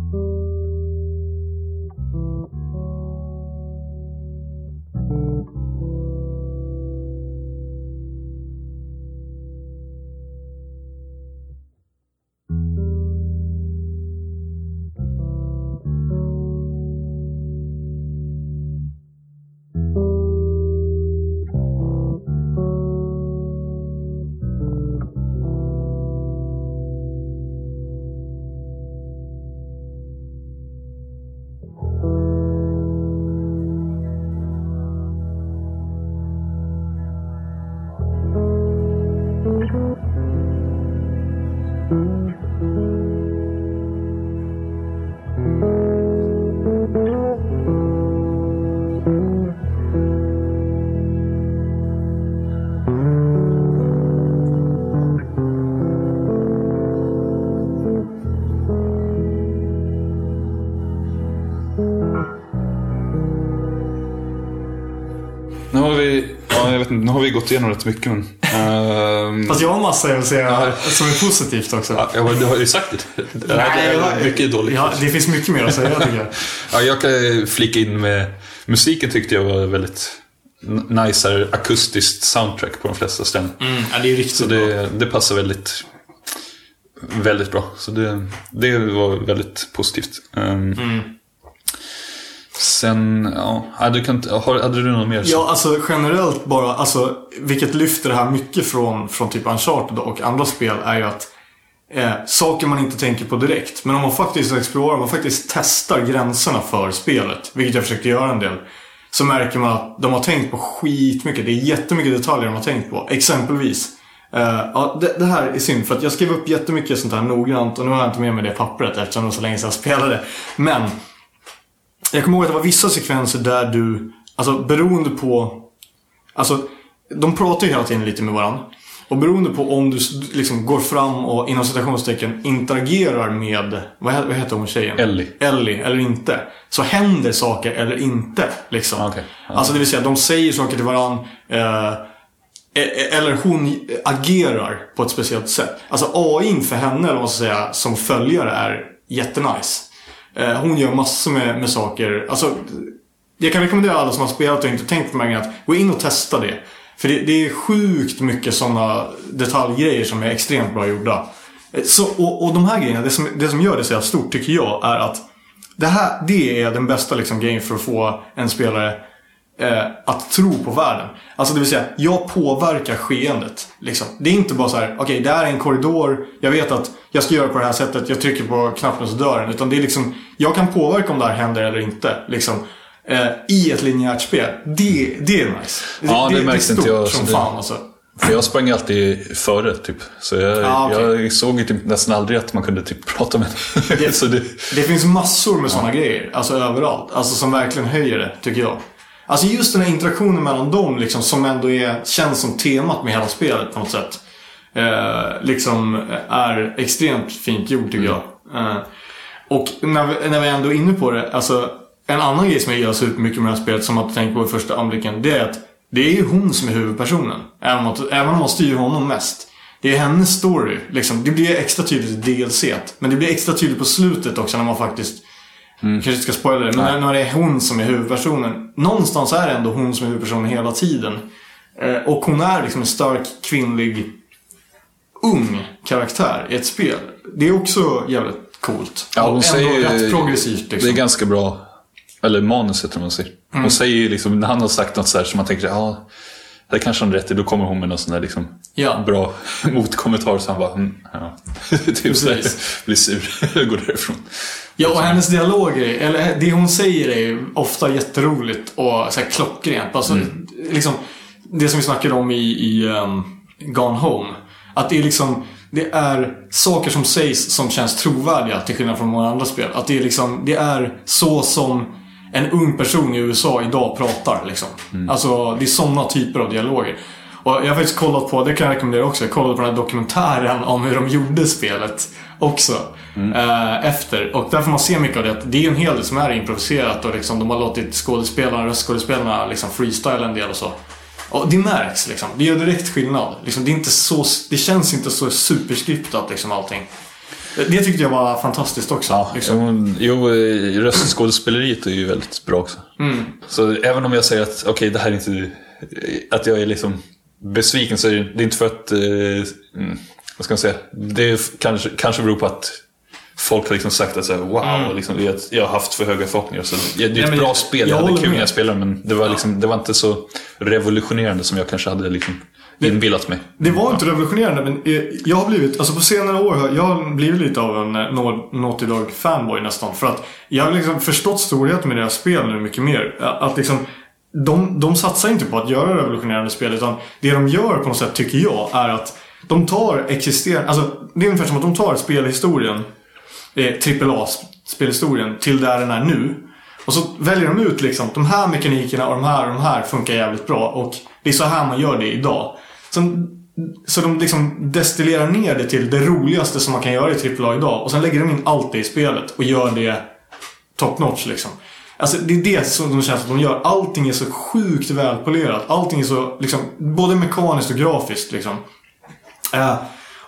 Vet inte, nu har vi gått igenom rätt mycket men... ehm, Fast jag har massa jag vill säga som är positivt också. ja, jag- du har ju sagt det. det, här, mycket dåligt. Ja, det finns mycket mer att säga tycker jag. Ja, jag kan flika in med musiken tyckte jag var väldigt n- nice här, akustiskt soundtrack på de flesta ställen. Mm, ja, det är riktigt Så bra. det, det passar väldigt, väldigt bra. Så det, det var väldigt positivt. Ehm, Mm. Sen, ja, du kan, hade du något mer? Ja, alltså generellt bara, alltså, vilket lyfter det här mycket från, från typ Uncharted och andra spel är ju att eh, saker man inte tänker på direkt. Men om man faktiskt explorerar, om man faktiskt testar gränserna för spelet, vilket jag försökte göra en del. Så märker man att de har tänkt på skitmycket. Det är jättemycket detaljer de har tänkt på. Exempelvis. eh, ja, det, det här är synd för att jag skrev upp jättemycket sånt här noggrant och nu har jag inte med mig det pappret eftersom det var så länge sedan jag spelade. Men jag kommer ihåg att det var vissa sekvenser där du, alltså beroende på, alltså de pratar ju hela tiden lite med varandra. Och beroende på om du liksom går fram och inom citationstecken interagerar med, vad heter, vad heter hon tjejen? Ellie. Ellie eller inte. Så händer saker eller inte. Liksom. Okej. Ja. Alltså det vill säga de säger saker till varandra. Eh, e- eller hon agerar på ett speciellt sätt. Alltså AI för henne, eller vad man ska säga, som följare är jättenice. Eh, hon gör massor med, med saker. Alltså, jag kan rekommendera alla som har spelat och inte tänkt på de här grejerna att gå in och testa det. För det, det är sjukt mycket sådana detaljgrejer som är extremt bra gjorda. Eh, så, och, och de här grejerna, det som, det som gör det så jävla stort tycker jag är att det här, det är den bästa liksom, grejen för att få en spelare eh, att tro på världen. Alltså det vill säga, jag påverkar skeendet. Liksom. Det är inte bara så här, okej, det här är en korridor. Jag vet att jag ska göra på det här sättet. Jag trycker på knappen så dör den. Utan det är liksom, jag kan påverka om det här händer eller inte. Liksom. Eh, I ett linjärt spel. Det, det är nice. Ja, det märkte stort inte jag, som det- fan alltså. För jag sprang alltid före typ. Så jag, Ah, okej. jag såg ju typ nästan aldrig att man kunde typ prata med det. det, Det finns massor med sådana grejer. Alltså överallt. Alltså som verkligen höjer det, tycker jag. Alltså just den här interaktionen mellan dem liksom, som ändå är, känns som temat med hela spelet på något sätt. Eh, liksom är extremt fint gjord tycker jag. Eh, och när vi, när vi ändå är inne på det. Alltså, en annan grej som jag gillar supermycket med det här spelet som man tänker på i första anblicken. Det är att det är ju hon som är huvudpersonen. Även om, även om man styr honom mest. Det är hennes story. Liksom. Det blir extra tydligt i DLC. Men det blir extra tydligt på slutet också när man faktiskt kanske inte ska spoila det, men när, när det är hon som är huvudpersonen. Någonstans är det ändå hon som är huvudpersonen hela tiden. Eh, och hon är liksom en stark kvinnlig ung karaktär i ett spel. Det är också jävligt coolt. ja, Och hon ändå säger ju- rätt progressivt Det liksom. är ganska bra. Eller manuset om man säger. Mm. Hon säger ju liksom, när han har sagt något så här som man tänker, ja, det kanske han rätt i. Då kommer hon med någon sån där liksom Ja. bra motkommentar. Så han bara, mm, ja. typ så här, blir sur, går därifrån. Ja, och hennes dialoger, eller det hon säger är ofta jätteroligt och så här klockrent. Alltså, liksom, det som vi snackade om i, i um, Gone Home. Att det är liksom, det är saker som sägs som känns trovärdiga till skillnad från många andra spel. Att det är liksom, det är så som en ung person i USA idag pratar liksom. Alltså, det är sådana typer av dialoger. Och jag har faktiskt kollat på, det kan jag rekommendera också, jag kollade på den här dokumentären om hur de gjorde spelet också. Eh, efter. Och där får man se mycket av det. att Det är en hel del som är improviserat och liksom, de har låtit skådespelarna, röstskådespelarna liksom freestyla en del och så. Och det märks liksom. Det gör direkt skillnad. Liksom, det, är inte så, det känns inte så superskriptat liksom allting. Det tyckte jag var fantastiskt också. Ja, liksom. jo, röstskådespeleriet är ju väldigt bra också. Mm. Så även om jag säger att okej, det här är inte... Att jag är liksom besviken så är det, det är inte för att... Eh, mm, vad ska man säga? Det är kanske, kanske beror på att folk har liksom sagt att så här, wow, liksom, är att jag har haft för höga förhoppningar. Så det, det är Mm. Nej, ett bra jag- spel, jag jag hade kul när jag spelade men det var, liksom, det var inte så revolutionerande som jag kanske hade liksom inbillat mig. Det var inte revolutionerande men eh, jag har blivit, alltså på senare år har jag har blivit lite av en eh, Nau- Naughty Dog fanboy nästan. För att jag har liksom förstått storheten med deras spel nu mycket mer. Att liksom, de, de satsar inte på att göra revolutionerande spel utan det de gör på något sätt tycker jag är att de tar existerande, alltså det är ungefär som att de tar spelhistorien, eh, AAA-spelhistorien till där den är nu. Och så väljer de ut liksom de här mekanikerna och de här och de här funkar jävligt bra. Och det är så här man gör det idag. Så, så de liksom destillerar ner det till det roligaste som man kan göra i AAA idag. Och sen lägger de in allt det i spelet och gör det top notch liksom. Alltså det är det som de känns att de gör. Allting är så sjukt välpolerat. Allting är så, liksom, både mekaniskt och grafiskt liksom. Eh,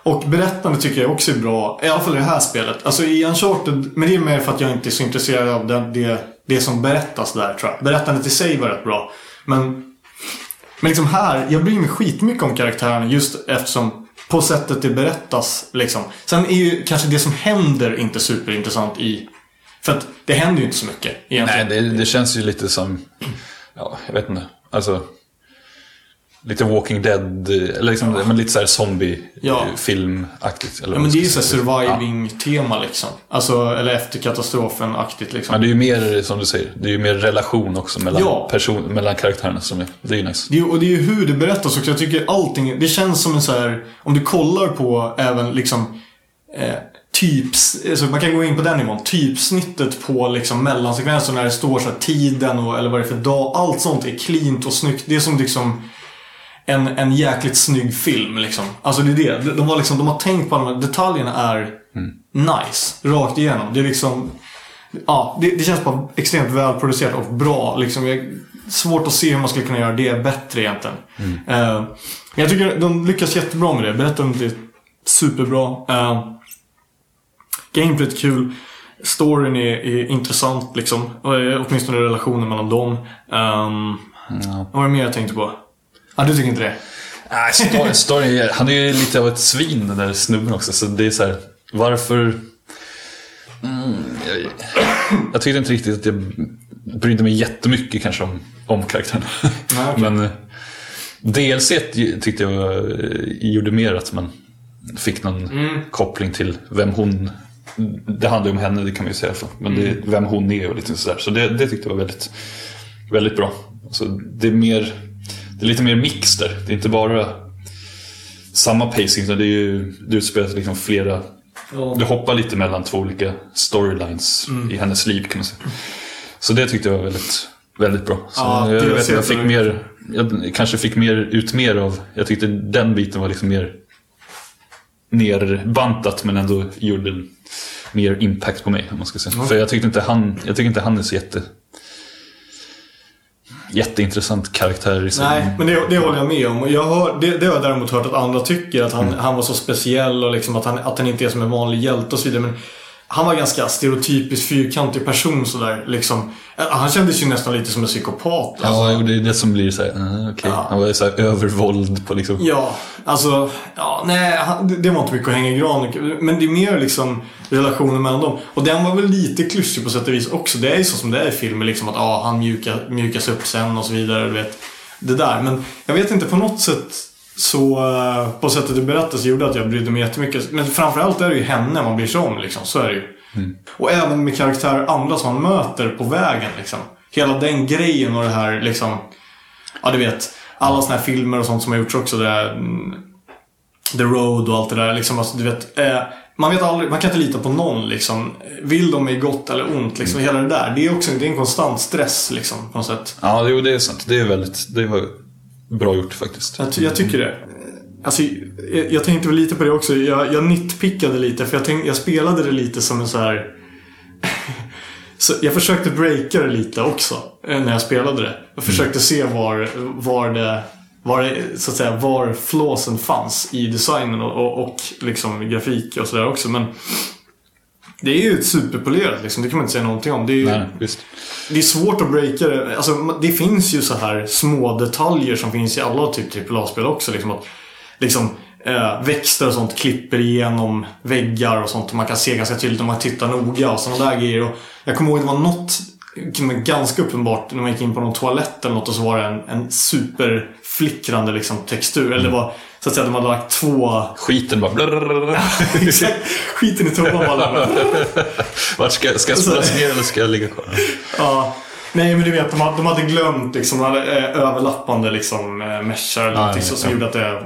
och berättande tycker jag också är bra. I alla fall i det här spelet. Alltså i Uncharted, men det är mer för att jag inte är så intresserad av det, det, det som berättas där tror jag. Berättandet i sig var rätt bra. Men, men liksom här, jag bryr mig skitmycket om karaktärerna just eftersom på sättet det berättas liksom. Sen är ju kanske det som händer inte superintressant i... För att det händer ju inte så mycket egentligen. Nej, det, det känns ju lite som, ja, jag vet inte. Alltså, lite Walking Dead, eller liksom, men lite såhär Ja. zombie-filmaktigt. Ja, men det är ju så här surviving-tema liksom. Alltså, eller efter katastrofen-aktigt liksom. Men det är ju mer, som du säger, det är ju mer relation också mellan, Ja. person, mellan karaktärerna. Som är, det är ju nice. Det är, och det är ju hur det berättas också. Jag tycker allting, det känns som en så här, om du kollar på även liksom eh, typs, alltså man kan gå in på den nivån. Typsnittet på liksom mellansekvenser när det står så här tiden och eller vad det är för dag. Allt sånt är cleant och snyggt. Det är som liksom en, en jäkligt snygg film liksom. Alltså det är det. De har, liksom, de har tänkt på alla de här detaljerna är nice. Rakt igenom. Det är liksom Ja, det, det känns bara extremt välproducerat och bra. Liksom, jag, svårt att se hur man skulle kunna göra det bättre egentligen. Eh, men jag tycker de lyckas jättebra med det. Berättandet är superbra. Uh, Gameplayet är kul. Storyn är, är intressant liksom. Eh, Åtminstone relationen mellan dem. Um, Ja. Vad var det mer jag tänkte på? Ja, du tycker inte det? Nej, story, story, han är ju lite av ett svin den där snubben också. Så det är så här, varför... Mm, jag, jag tyckte inte riktigt att jag brydde mig jättemycket kanske om, om karaktären. Nej, okej. Men eh, DLC tyckte jag eh, gjorde mer att man fick någon Mm. koppling till vem hon... Det handlar ju om henne, det kan man ju säga. Men det, Mm. vem hon är och lite sådär. Så det, det tyckte jag var väldigt, väldigt bra. Så det är mer... Det är lite mer mix där. Det är inte bara samma pacing. Utan det är ju, det utspelar sig liksom flera... Du hoppar lite mellan två olika storylines Mm. i hennes liv kan man säga. Så det tyckte jag var väldigt, väldigt bra. Så Ja, jag, det vet, jag fick mer... Jag kanske fick mer ut mer av... Jag tyckte den biten var liksom mer nerbantat men ändå gjorde en mer impact på mig om man ska säga. För jag tyckte inte han, jag tycker inte han är så jätte jätteintressant karaktär i sig. Nej, men det, det håller jag med om. Jag hör, det, det har jag däremot hört att andra tycker. Att han, han var så speciell och liksom att, han, att han inte är som en vanlig hjälte och så vidare. Men han var ganska stereotypisk fyrkantig person sådär. Liksom. Han kändes ju nästan lite som en psykopat. Alltså. Ja, det är det som blir såhär, uh, okej. Ja. Han var ju såhär övervåld på liksom... Ja, alltså, ja, nej, han, det- var inte mycket att hänga i granen. Men det är mer liksom relationen mellan dem. Och den var väl lite klyschig på sätt och vis också. Det är ju så som det är i filmer, liksom att ja, han mjuka, mjukas upp sen och så vidare. Du vet, det där. Men jag vet inte, på något sätt så eh, på sättet det berättas gjorde att jag brydde mig jättemycket. Men framförallt är det ju henne man bryr sig om, liksom. Så är det ju. Och även med karaktärer andra som man möter på vägen, liksom. Hela den grejen och det här, liksom. Ja, du vet. Alla såna här filmer och sånt som har gjorts också. Det där, mm, The Road och allt det där. Liksom, alltså, du vet, eh, man, vet aldrig, man kan inte lita på någon. Liksom. Vill de mig gott eller ont? Liksom, Hela det där. Det är också det är en konstant stress liksom, på något sätt. Ja, jo, det är sant. Det är väldigt, det var bra gjort faktiskt. Jag, jag tycker det. Alltså, jag, jag tänkte lite på det också. Jag, jag nitpickade lite för jag, tänk, jag spelade det lite som en så här... så jag försökte breaka det lite också eh, när jag spelade det. Jag försökte se var, var det... Var det, så att säga, var flåsen fanns i designen och, och, och liksom grafik och sådär också. Men det är ju ett superpolerat liksom. Det kan man inte säga någonting om. Det är ju, Nej det är svårt att breaka det. Alltså, det finns ju så här små detaljer som finns i alla typ AAA-spel också. Liksom att liksom, äh, växter och sånt klipper igenom väggar och sånt. Man kan se ganska tydligt om man tittar noga och sådana där grejer. Och jag kommer ihåg det var något ganska uppenbart när man gick in på någon toalett eller något och så var det en, en superflickrande liksom, textur. Eller det var så att säga de hade lagt två... Skiten bara... Exakt. Skiten i toan bara. Vart ska, ska jag spolas ner eller ska jag ligga kvar? Ja. Nej men du vet, de hade, de hade glömt liksom, de hade, eh, överlappande liksom, eh, meshar eller någonting som gjorde att det...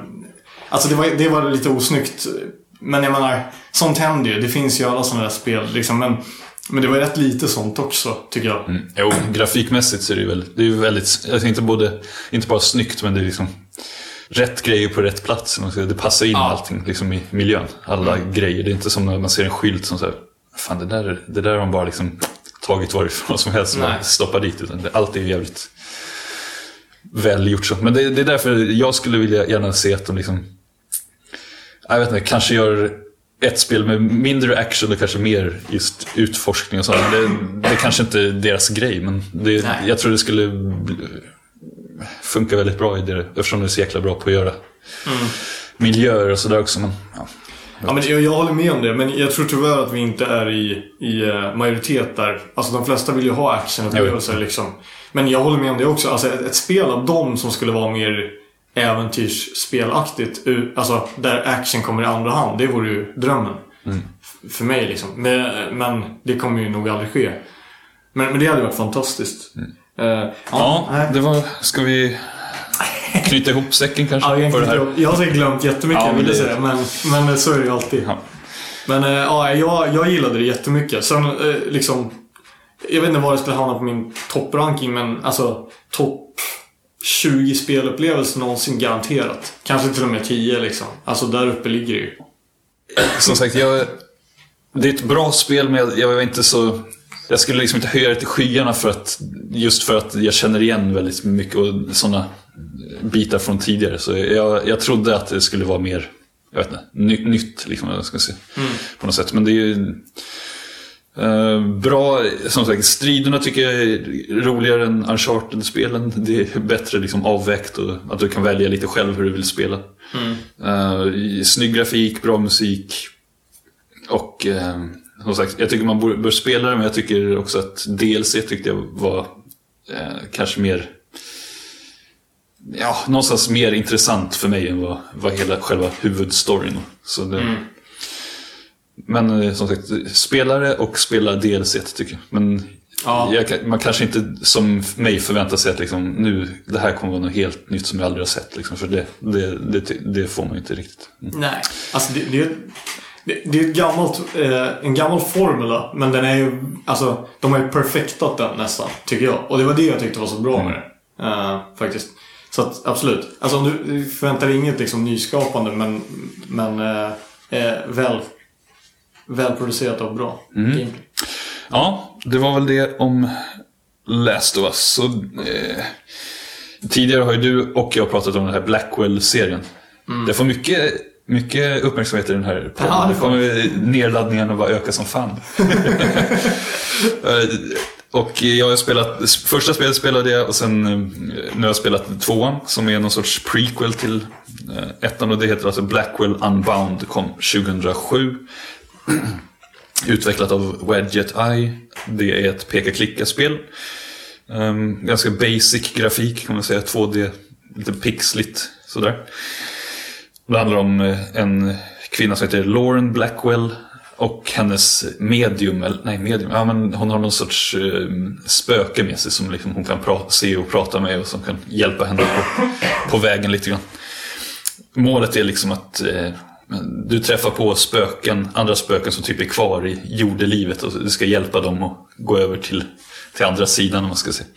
Alltså det var, det var lite osnyggt. Men jag menar, sånt händer ju. Det finns ju alla sådana där spel. Liksom, men, men det var rätt lite sånt också, tycker jag. Mm. Jo, grafikmässigt så är det ju väldigt, det är ju väldigt, jag inte, både, inte bara snyggt men det är liksom rätt grejer på rätt plats. Det passar in Ja. allting liksom i miljön. Alla grejer. Det är inte som när man ser en skylt som säger Fan det där, det där har de bara liksom tagit varifrån som helst och stoppat dit. Utan det, allt är jävligt väl gjort så. Men det, det är därför jag skulle vilja gärna se att de liksom, jag vet inte, kanske gör ett spel med mindre action och kanske mer just utforskning och sånt. Det, det är kanske inte är deras grej, men det, jag tror det skulle bli- funka väldigt bra i det, eftersom det är så jäkla bra på att göra miljöer och sådär också. Men, ja. Ja, men jag, jag håller med om det, men jag tror tyvärr att vi inte är i, i eh, majoritet där. Alltså de flesta vill ju ha actionupplevelser liksom. Men jag håller med om det också. Alltså ett, ett spel av dem som skulle vara mer äventyrsspelaktigt, alltså där action kommer i andra hand, det vore ju drömmen. F- för mig liksom. Men, men det kommer ju nog aldrig ske. Men, men det hade varit fantastiskt. Eh, Ja, nej. det var... Ska vi knyta ihop säcken kanske? Ja, på det här? jag, har säkert glömt jättemycket Ja, men det- säga. Men, men så är det ju alltid. Ja. Men eh, ja, jag, jag gillade det jättemycket. Sen eh, liksom... Jag vet inte var det skulle hamna på min toppranking men alltså topp 20 spelupplevelser någonsin garanterat. Kanske till och med 10 liksom. Alltså där uppe ligger det ju. Som sagt, jag, det är ett bra spel men jag, är inte så... Jag skulle liksom inte höja det till skyarna för att, just för att jag känner igen väldigt mycket och sådana bitar från tidigare. Så jag, jag trodde att det skulle vara mer jag vet inte, ny, nytt. Liksom, jag ska se, På något sätt. Men det är ju eh, bra. Som sagt, striderna tycker jag är roligare än Uncharted-spelen. Det är bättre liksom, avvägt och att du kan välja lite själv hur du vill spela. Eh, snygg grafik, bra musik. Och eh, som sagt, jag tycker man bör, bör spela det, men jag tycker också att DLC tyckte jag var eh, kanske mer Ja, någonstans mer intressant för mig än vad, vad hela själva huvudstoryn. Så det, Men eh, som sagt, spela det och spela DLC tycker jag. Men Ja. jag, man kanske inte som mig förväntar sig att liksom, nu, det här kommer vara något helt nytt som jag aldrig har sett. Liksom, för det, det, det, det får man inte riktigt. Mm. Nej. Alltså det, det, det, det är ett gammalt, eh, en gammal formula. Men den är ju, alltså de har ju perfektat den nästan. Tycker jag. Och det var det jag tyckte var så bra med det. Eh, faktiskt. Så att absolut. Alltså om du förväntar dig inget liksom nyskapande men, men eh, eh, väl, välproducerat och bra gameplay. Ja, det var väl det om Last of Us. Så, eh, tidigare har ju du och jag pratat om den här Blackwell-serien. Det får mycket, mycket uppmärksamhet i den här podden. Får kommer nedladdningarna bara öka som fan. Eh, och jag har spelat, första spelet spelade jag och sen eh, nu har jag spelat tvåan som är någon sorts prequel till eh, ettan och det heter alltså Blackwell Unbound. Kom 2007. Utvecklat av Wedget Eye. Det är ett peka-klicka-spel. Um, ganska basic grafik kan man säga. 2D, lite pixligt sådär. Det handlar om eh, en kvinna som heter Lauren Blackwell. Och hennes medium, eller nej medium, ja men hon har någon sorts eh, spöke med sig som liksom hon kan se och prata med och som kan hjälpa henne på, på vägen lite grann. Målet är liksom att eh, du träffar på spöken, andra spöken som typ är kvar i jordelivet och du ska hjälpa dem att gå över till, till andra sidan om man ska säga.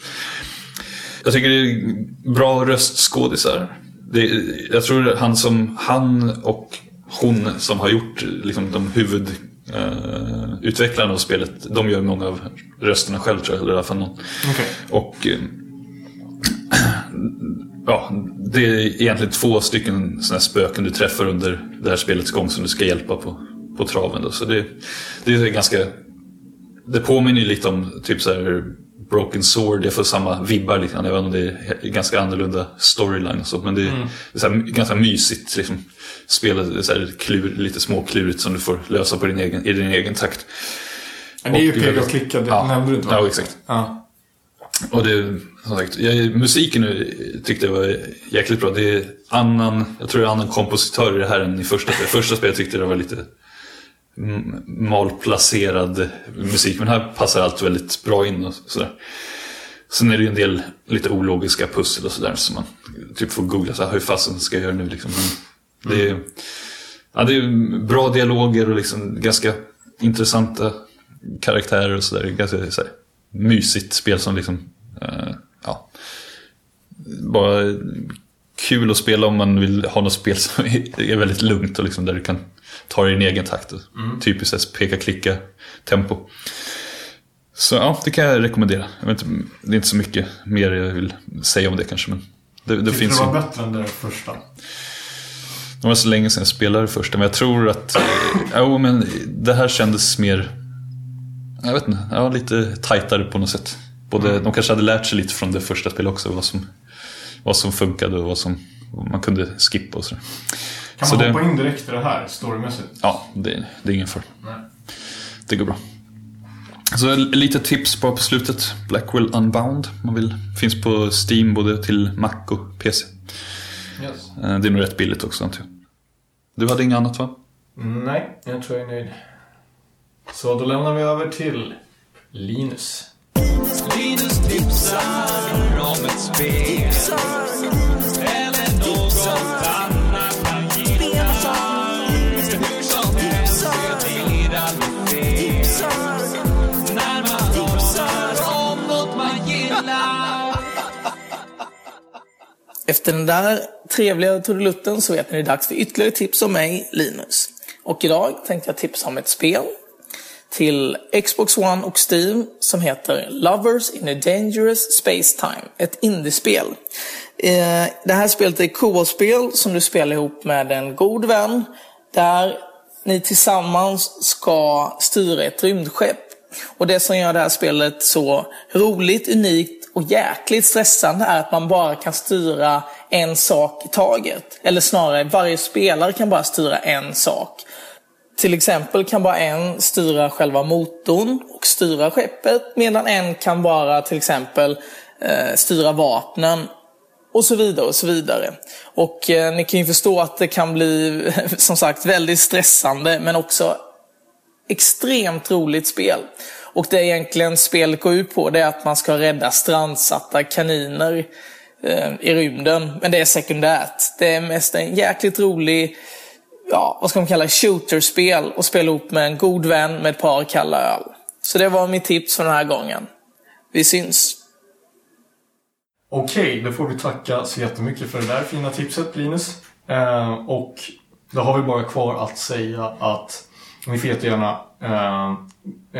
Jag tycker det är bra röstskådisar. Det, jag tror han som han och hon som har gjort liksom, de huvudutvecklarna eh, av spelet, de gör många av rösterna själv tror jag, eller i alla fall någon. Okej. Och eh, ja, det är egentligen två stycken såna spöken du träffar under det här spelets gång som du ska hjälpa på, på traven. Då. Så det, det är ganska... Det påminner ju lite om typ så här Broken Sword, jag får samma vibbar grann, även om det är ganska annorlunda storyline och så. Men det är, det är här, ganska mysigt liksom. Spelet så här, klur, lite småklurigt som du får lösa på din egen, i din egen takt. Men det är ju peka och klicka, det Ja. nämnde du inte va? Ja, exakt. Ja. Och det, som sagt, jag, musiken nu tyckte jag var jäkligt bra. Det är annan, jag tror det är annan kompositör i det här än i första spelet. Första spelet tyckte jag det var lite mm, malplacerad musik. Men här passar allt väldigt bra in och sådär. Sen är det ju en del lite ologiska pussel och sådär som man typ får googla så här, hur fasen ska jag göra nu liksom. Men det, är, ja, det är bra dialoger och liksom ganska intressanta karaktärer och sådär. Ganska så här, mysigt spel som liksom, Uh, ja, bara kul att spela om man vill ha något spel som är väldigt lugnt och liksom där du kan ta det i din egen takt. Och Typiskt peka-klicka tempo. Så ja, det kan jag rekommendera. Jag vet inte, det är inte så mycket mer jag vill säga om det kanske. Men det, det finns det ju... var bättre än det första? Det var så länge sedan jag spelade det första, men jag tror att... Jo, men det här kändes mer... Jag vet inte, ja, lite tajtare på något sätt. Både, De kanske hade lärt sig lite från det första spelet också, vad som, vad som funkade och vad som man kunde skippa och sådär. Kan Så man det- hoppa in direkt i det här, storymässigt? Ja, det, det är ingen fara. Det går bra. Så lite tips bara på slutet. Blackwell Unbound. Man vill, finns på Steam både till Mac och PC. Yes. Eh, Det är nog rätt billigt också antar jag. Du hade inget annat va? Nej, jag tror jag är nöjd. Så då lämnar vi över till Linus. Linus tipsar om ett spel Efter den där trevliga trudelutten så vet ni det är dags för ytterligare tips om mig, Linus. Och idag tänkte jag tipsa om ett spel till Xbox One och Steam som heter Lovers in a Dangerous Space Time. Ett indiespel. Eh, det här spelet är ett co-op-spel som du spelar ihop med en god vän där ni tillsammans ska styra ett rymdskepp. Och det som gör det här spelet så roligt, unikt och jäkligt stressande är att man bara kan styra en sak i taget. Eller snarare, varje spelare kan bara styra en sak. Till exempel kan bara en styra själva motorn och styra skeppet medan en kan bara till exempel eh, styra vapnen och så vidare och så vidare. Och eh, ni kan ju förstå att det kan bli som sagt väldigt stressande men också extremt roligt spel. Och det egentligen spelet går ut på det är att man ska rädda strandsatta kaniner eh, i rymden. Men det är sekundärt. Det är mest en jäkligt rolig, ja, vad ska man kalla det, shooterspel och spela ihop med en god vän med ett par kalla öl. Så det var mitt tips för den här gången. Vi syns! Okej, då får vi tacka så jättemycket för det där fina tipset Linus. Eh, och då har vi bara kvar att säga att ni får jättegärna, eh,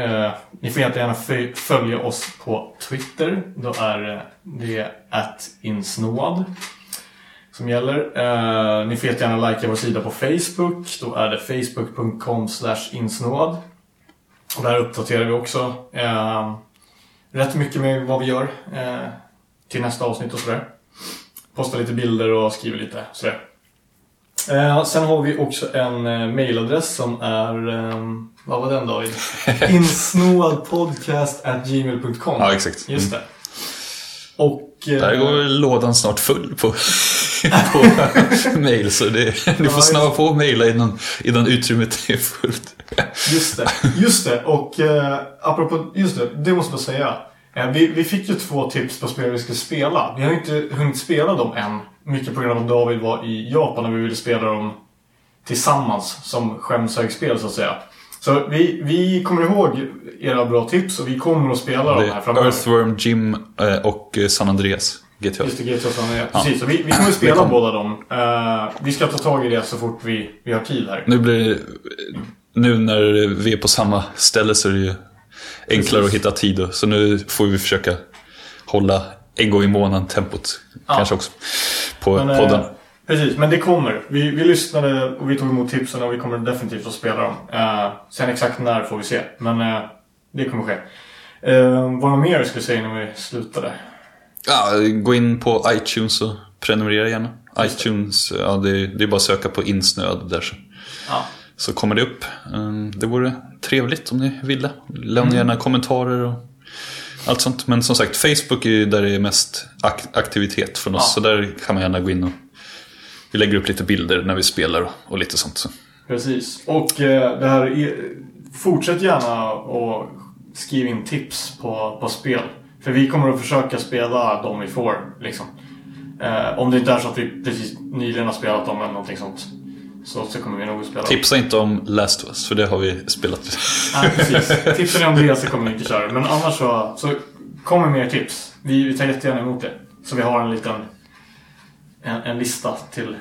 eh, ni får jättegärna följa oss på Twitter. Då är eh, det att insnoad som gäller. Eh, ni får jättegärna likea vår sida på Facebook. Då är det facebook.com insnoad. Och där uppdaterar vi också eh, rätt mycket med vad vi gör. Eh, till nästa avsnitt och sådär. Postar lite bilder och skriver lite sådär. Eh, sen har vi också en eh, mailadress som är, eh, vad var den David? Insnoadpodcast.gmail.com Ja, exakt. Just det. Och... eh, Där går lådan snart full på, på mail. Så det, du får snabba på och mejla innan, innan utrymmet är fullt. Just det, just det. Och eh, apropå, just det, det måste jag säga. Eh, vi, vi fick ju två tips på spel vi skulle spela. Vi har inte hunnit spela dem än. Mycket på grund av att David var i Japan och vi ville spela dem tillsammans som skämshögspel så att säga. Så vi, vi kommer ihåg era bra tips och vi kommer att spela dem här är framöver. Earthworm Jim eh, och eh, San Andreas GTA. Just det, GTA San Andreas. Precis, så vi, vi kommer att spela kommer- båda dem. Vi ska ta tag i det så fort vi, vi har tid här. Nu blir nu när vi är på samma ställe så är det ju enklare Precis. att hitta tid. då. Så nu får vi försöka hålla en gång i månaden tempot. Ja. Kanske också. På Men, podden. eh, precis, men det kommer. Vi, vi lyssnade och vi tog emot tipsen och vi kommer definitivt att spela dem. Eh, sen exakt när får vi se. Men eh, det kommer ske. Uh, vad mer jag skulle säga innan vi slutade? Ja, gå in på iTunes och prenumerera gärna. iTunes, ja, det, det är bara att söka på insnöad där Ja. Så kommer det upp. Um, Det vore trevligt om ni ville. Lämna gärna kommentarer och allt sånt. Men som sagt, Facebook är ju där det är mest ak- aktivitet från oss. Ja. Så där kan man gärna gå in och vi lägger upp lite bilder när vi spelar och, lite sånt. Så. Precis. Och eh, det här är, fortsätt gärna och skriv in tips på, på spel. För vi kommer att försöka spela de vi får. Liksom. Eh, om det inte är så att vi precis nyligen har spelat dem eller någonting sånt. Så, så kommer vi nog att spela. Tipsa inte om Last of Us, för det har vi spelat. Nej, precis. Tipsen om det så kommer vi inte köra. Men annars så, så kommer mer tips. Vi, vi tar jättegärna emot det. Så vi har en liten en, en lista till,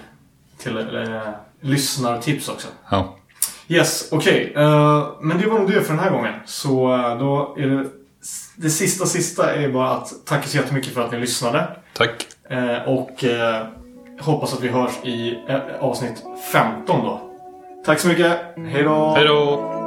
till eh, lyssnartips också. Ja. Yes, okej. Eh, men det var nog det för den här gången. Så eh, då är det det sista sista är bara att tacka så jättemycket för att ni lyssnade. Tack. Eh, och hoppas att vi hörs i eh, avsnitt 15 då. Tack så mycket. Hej då. Hej då.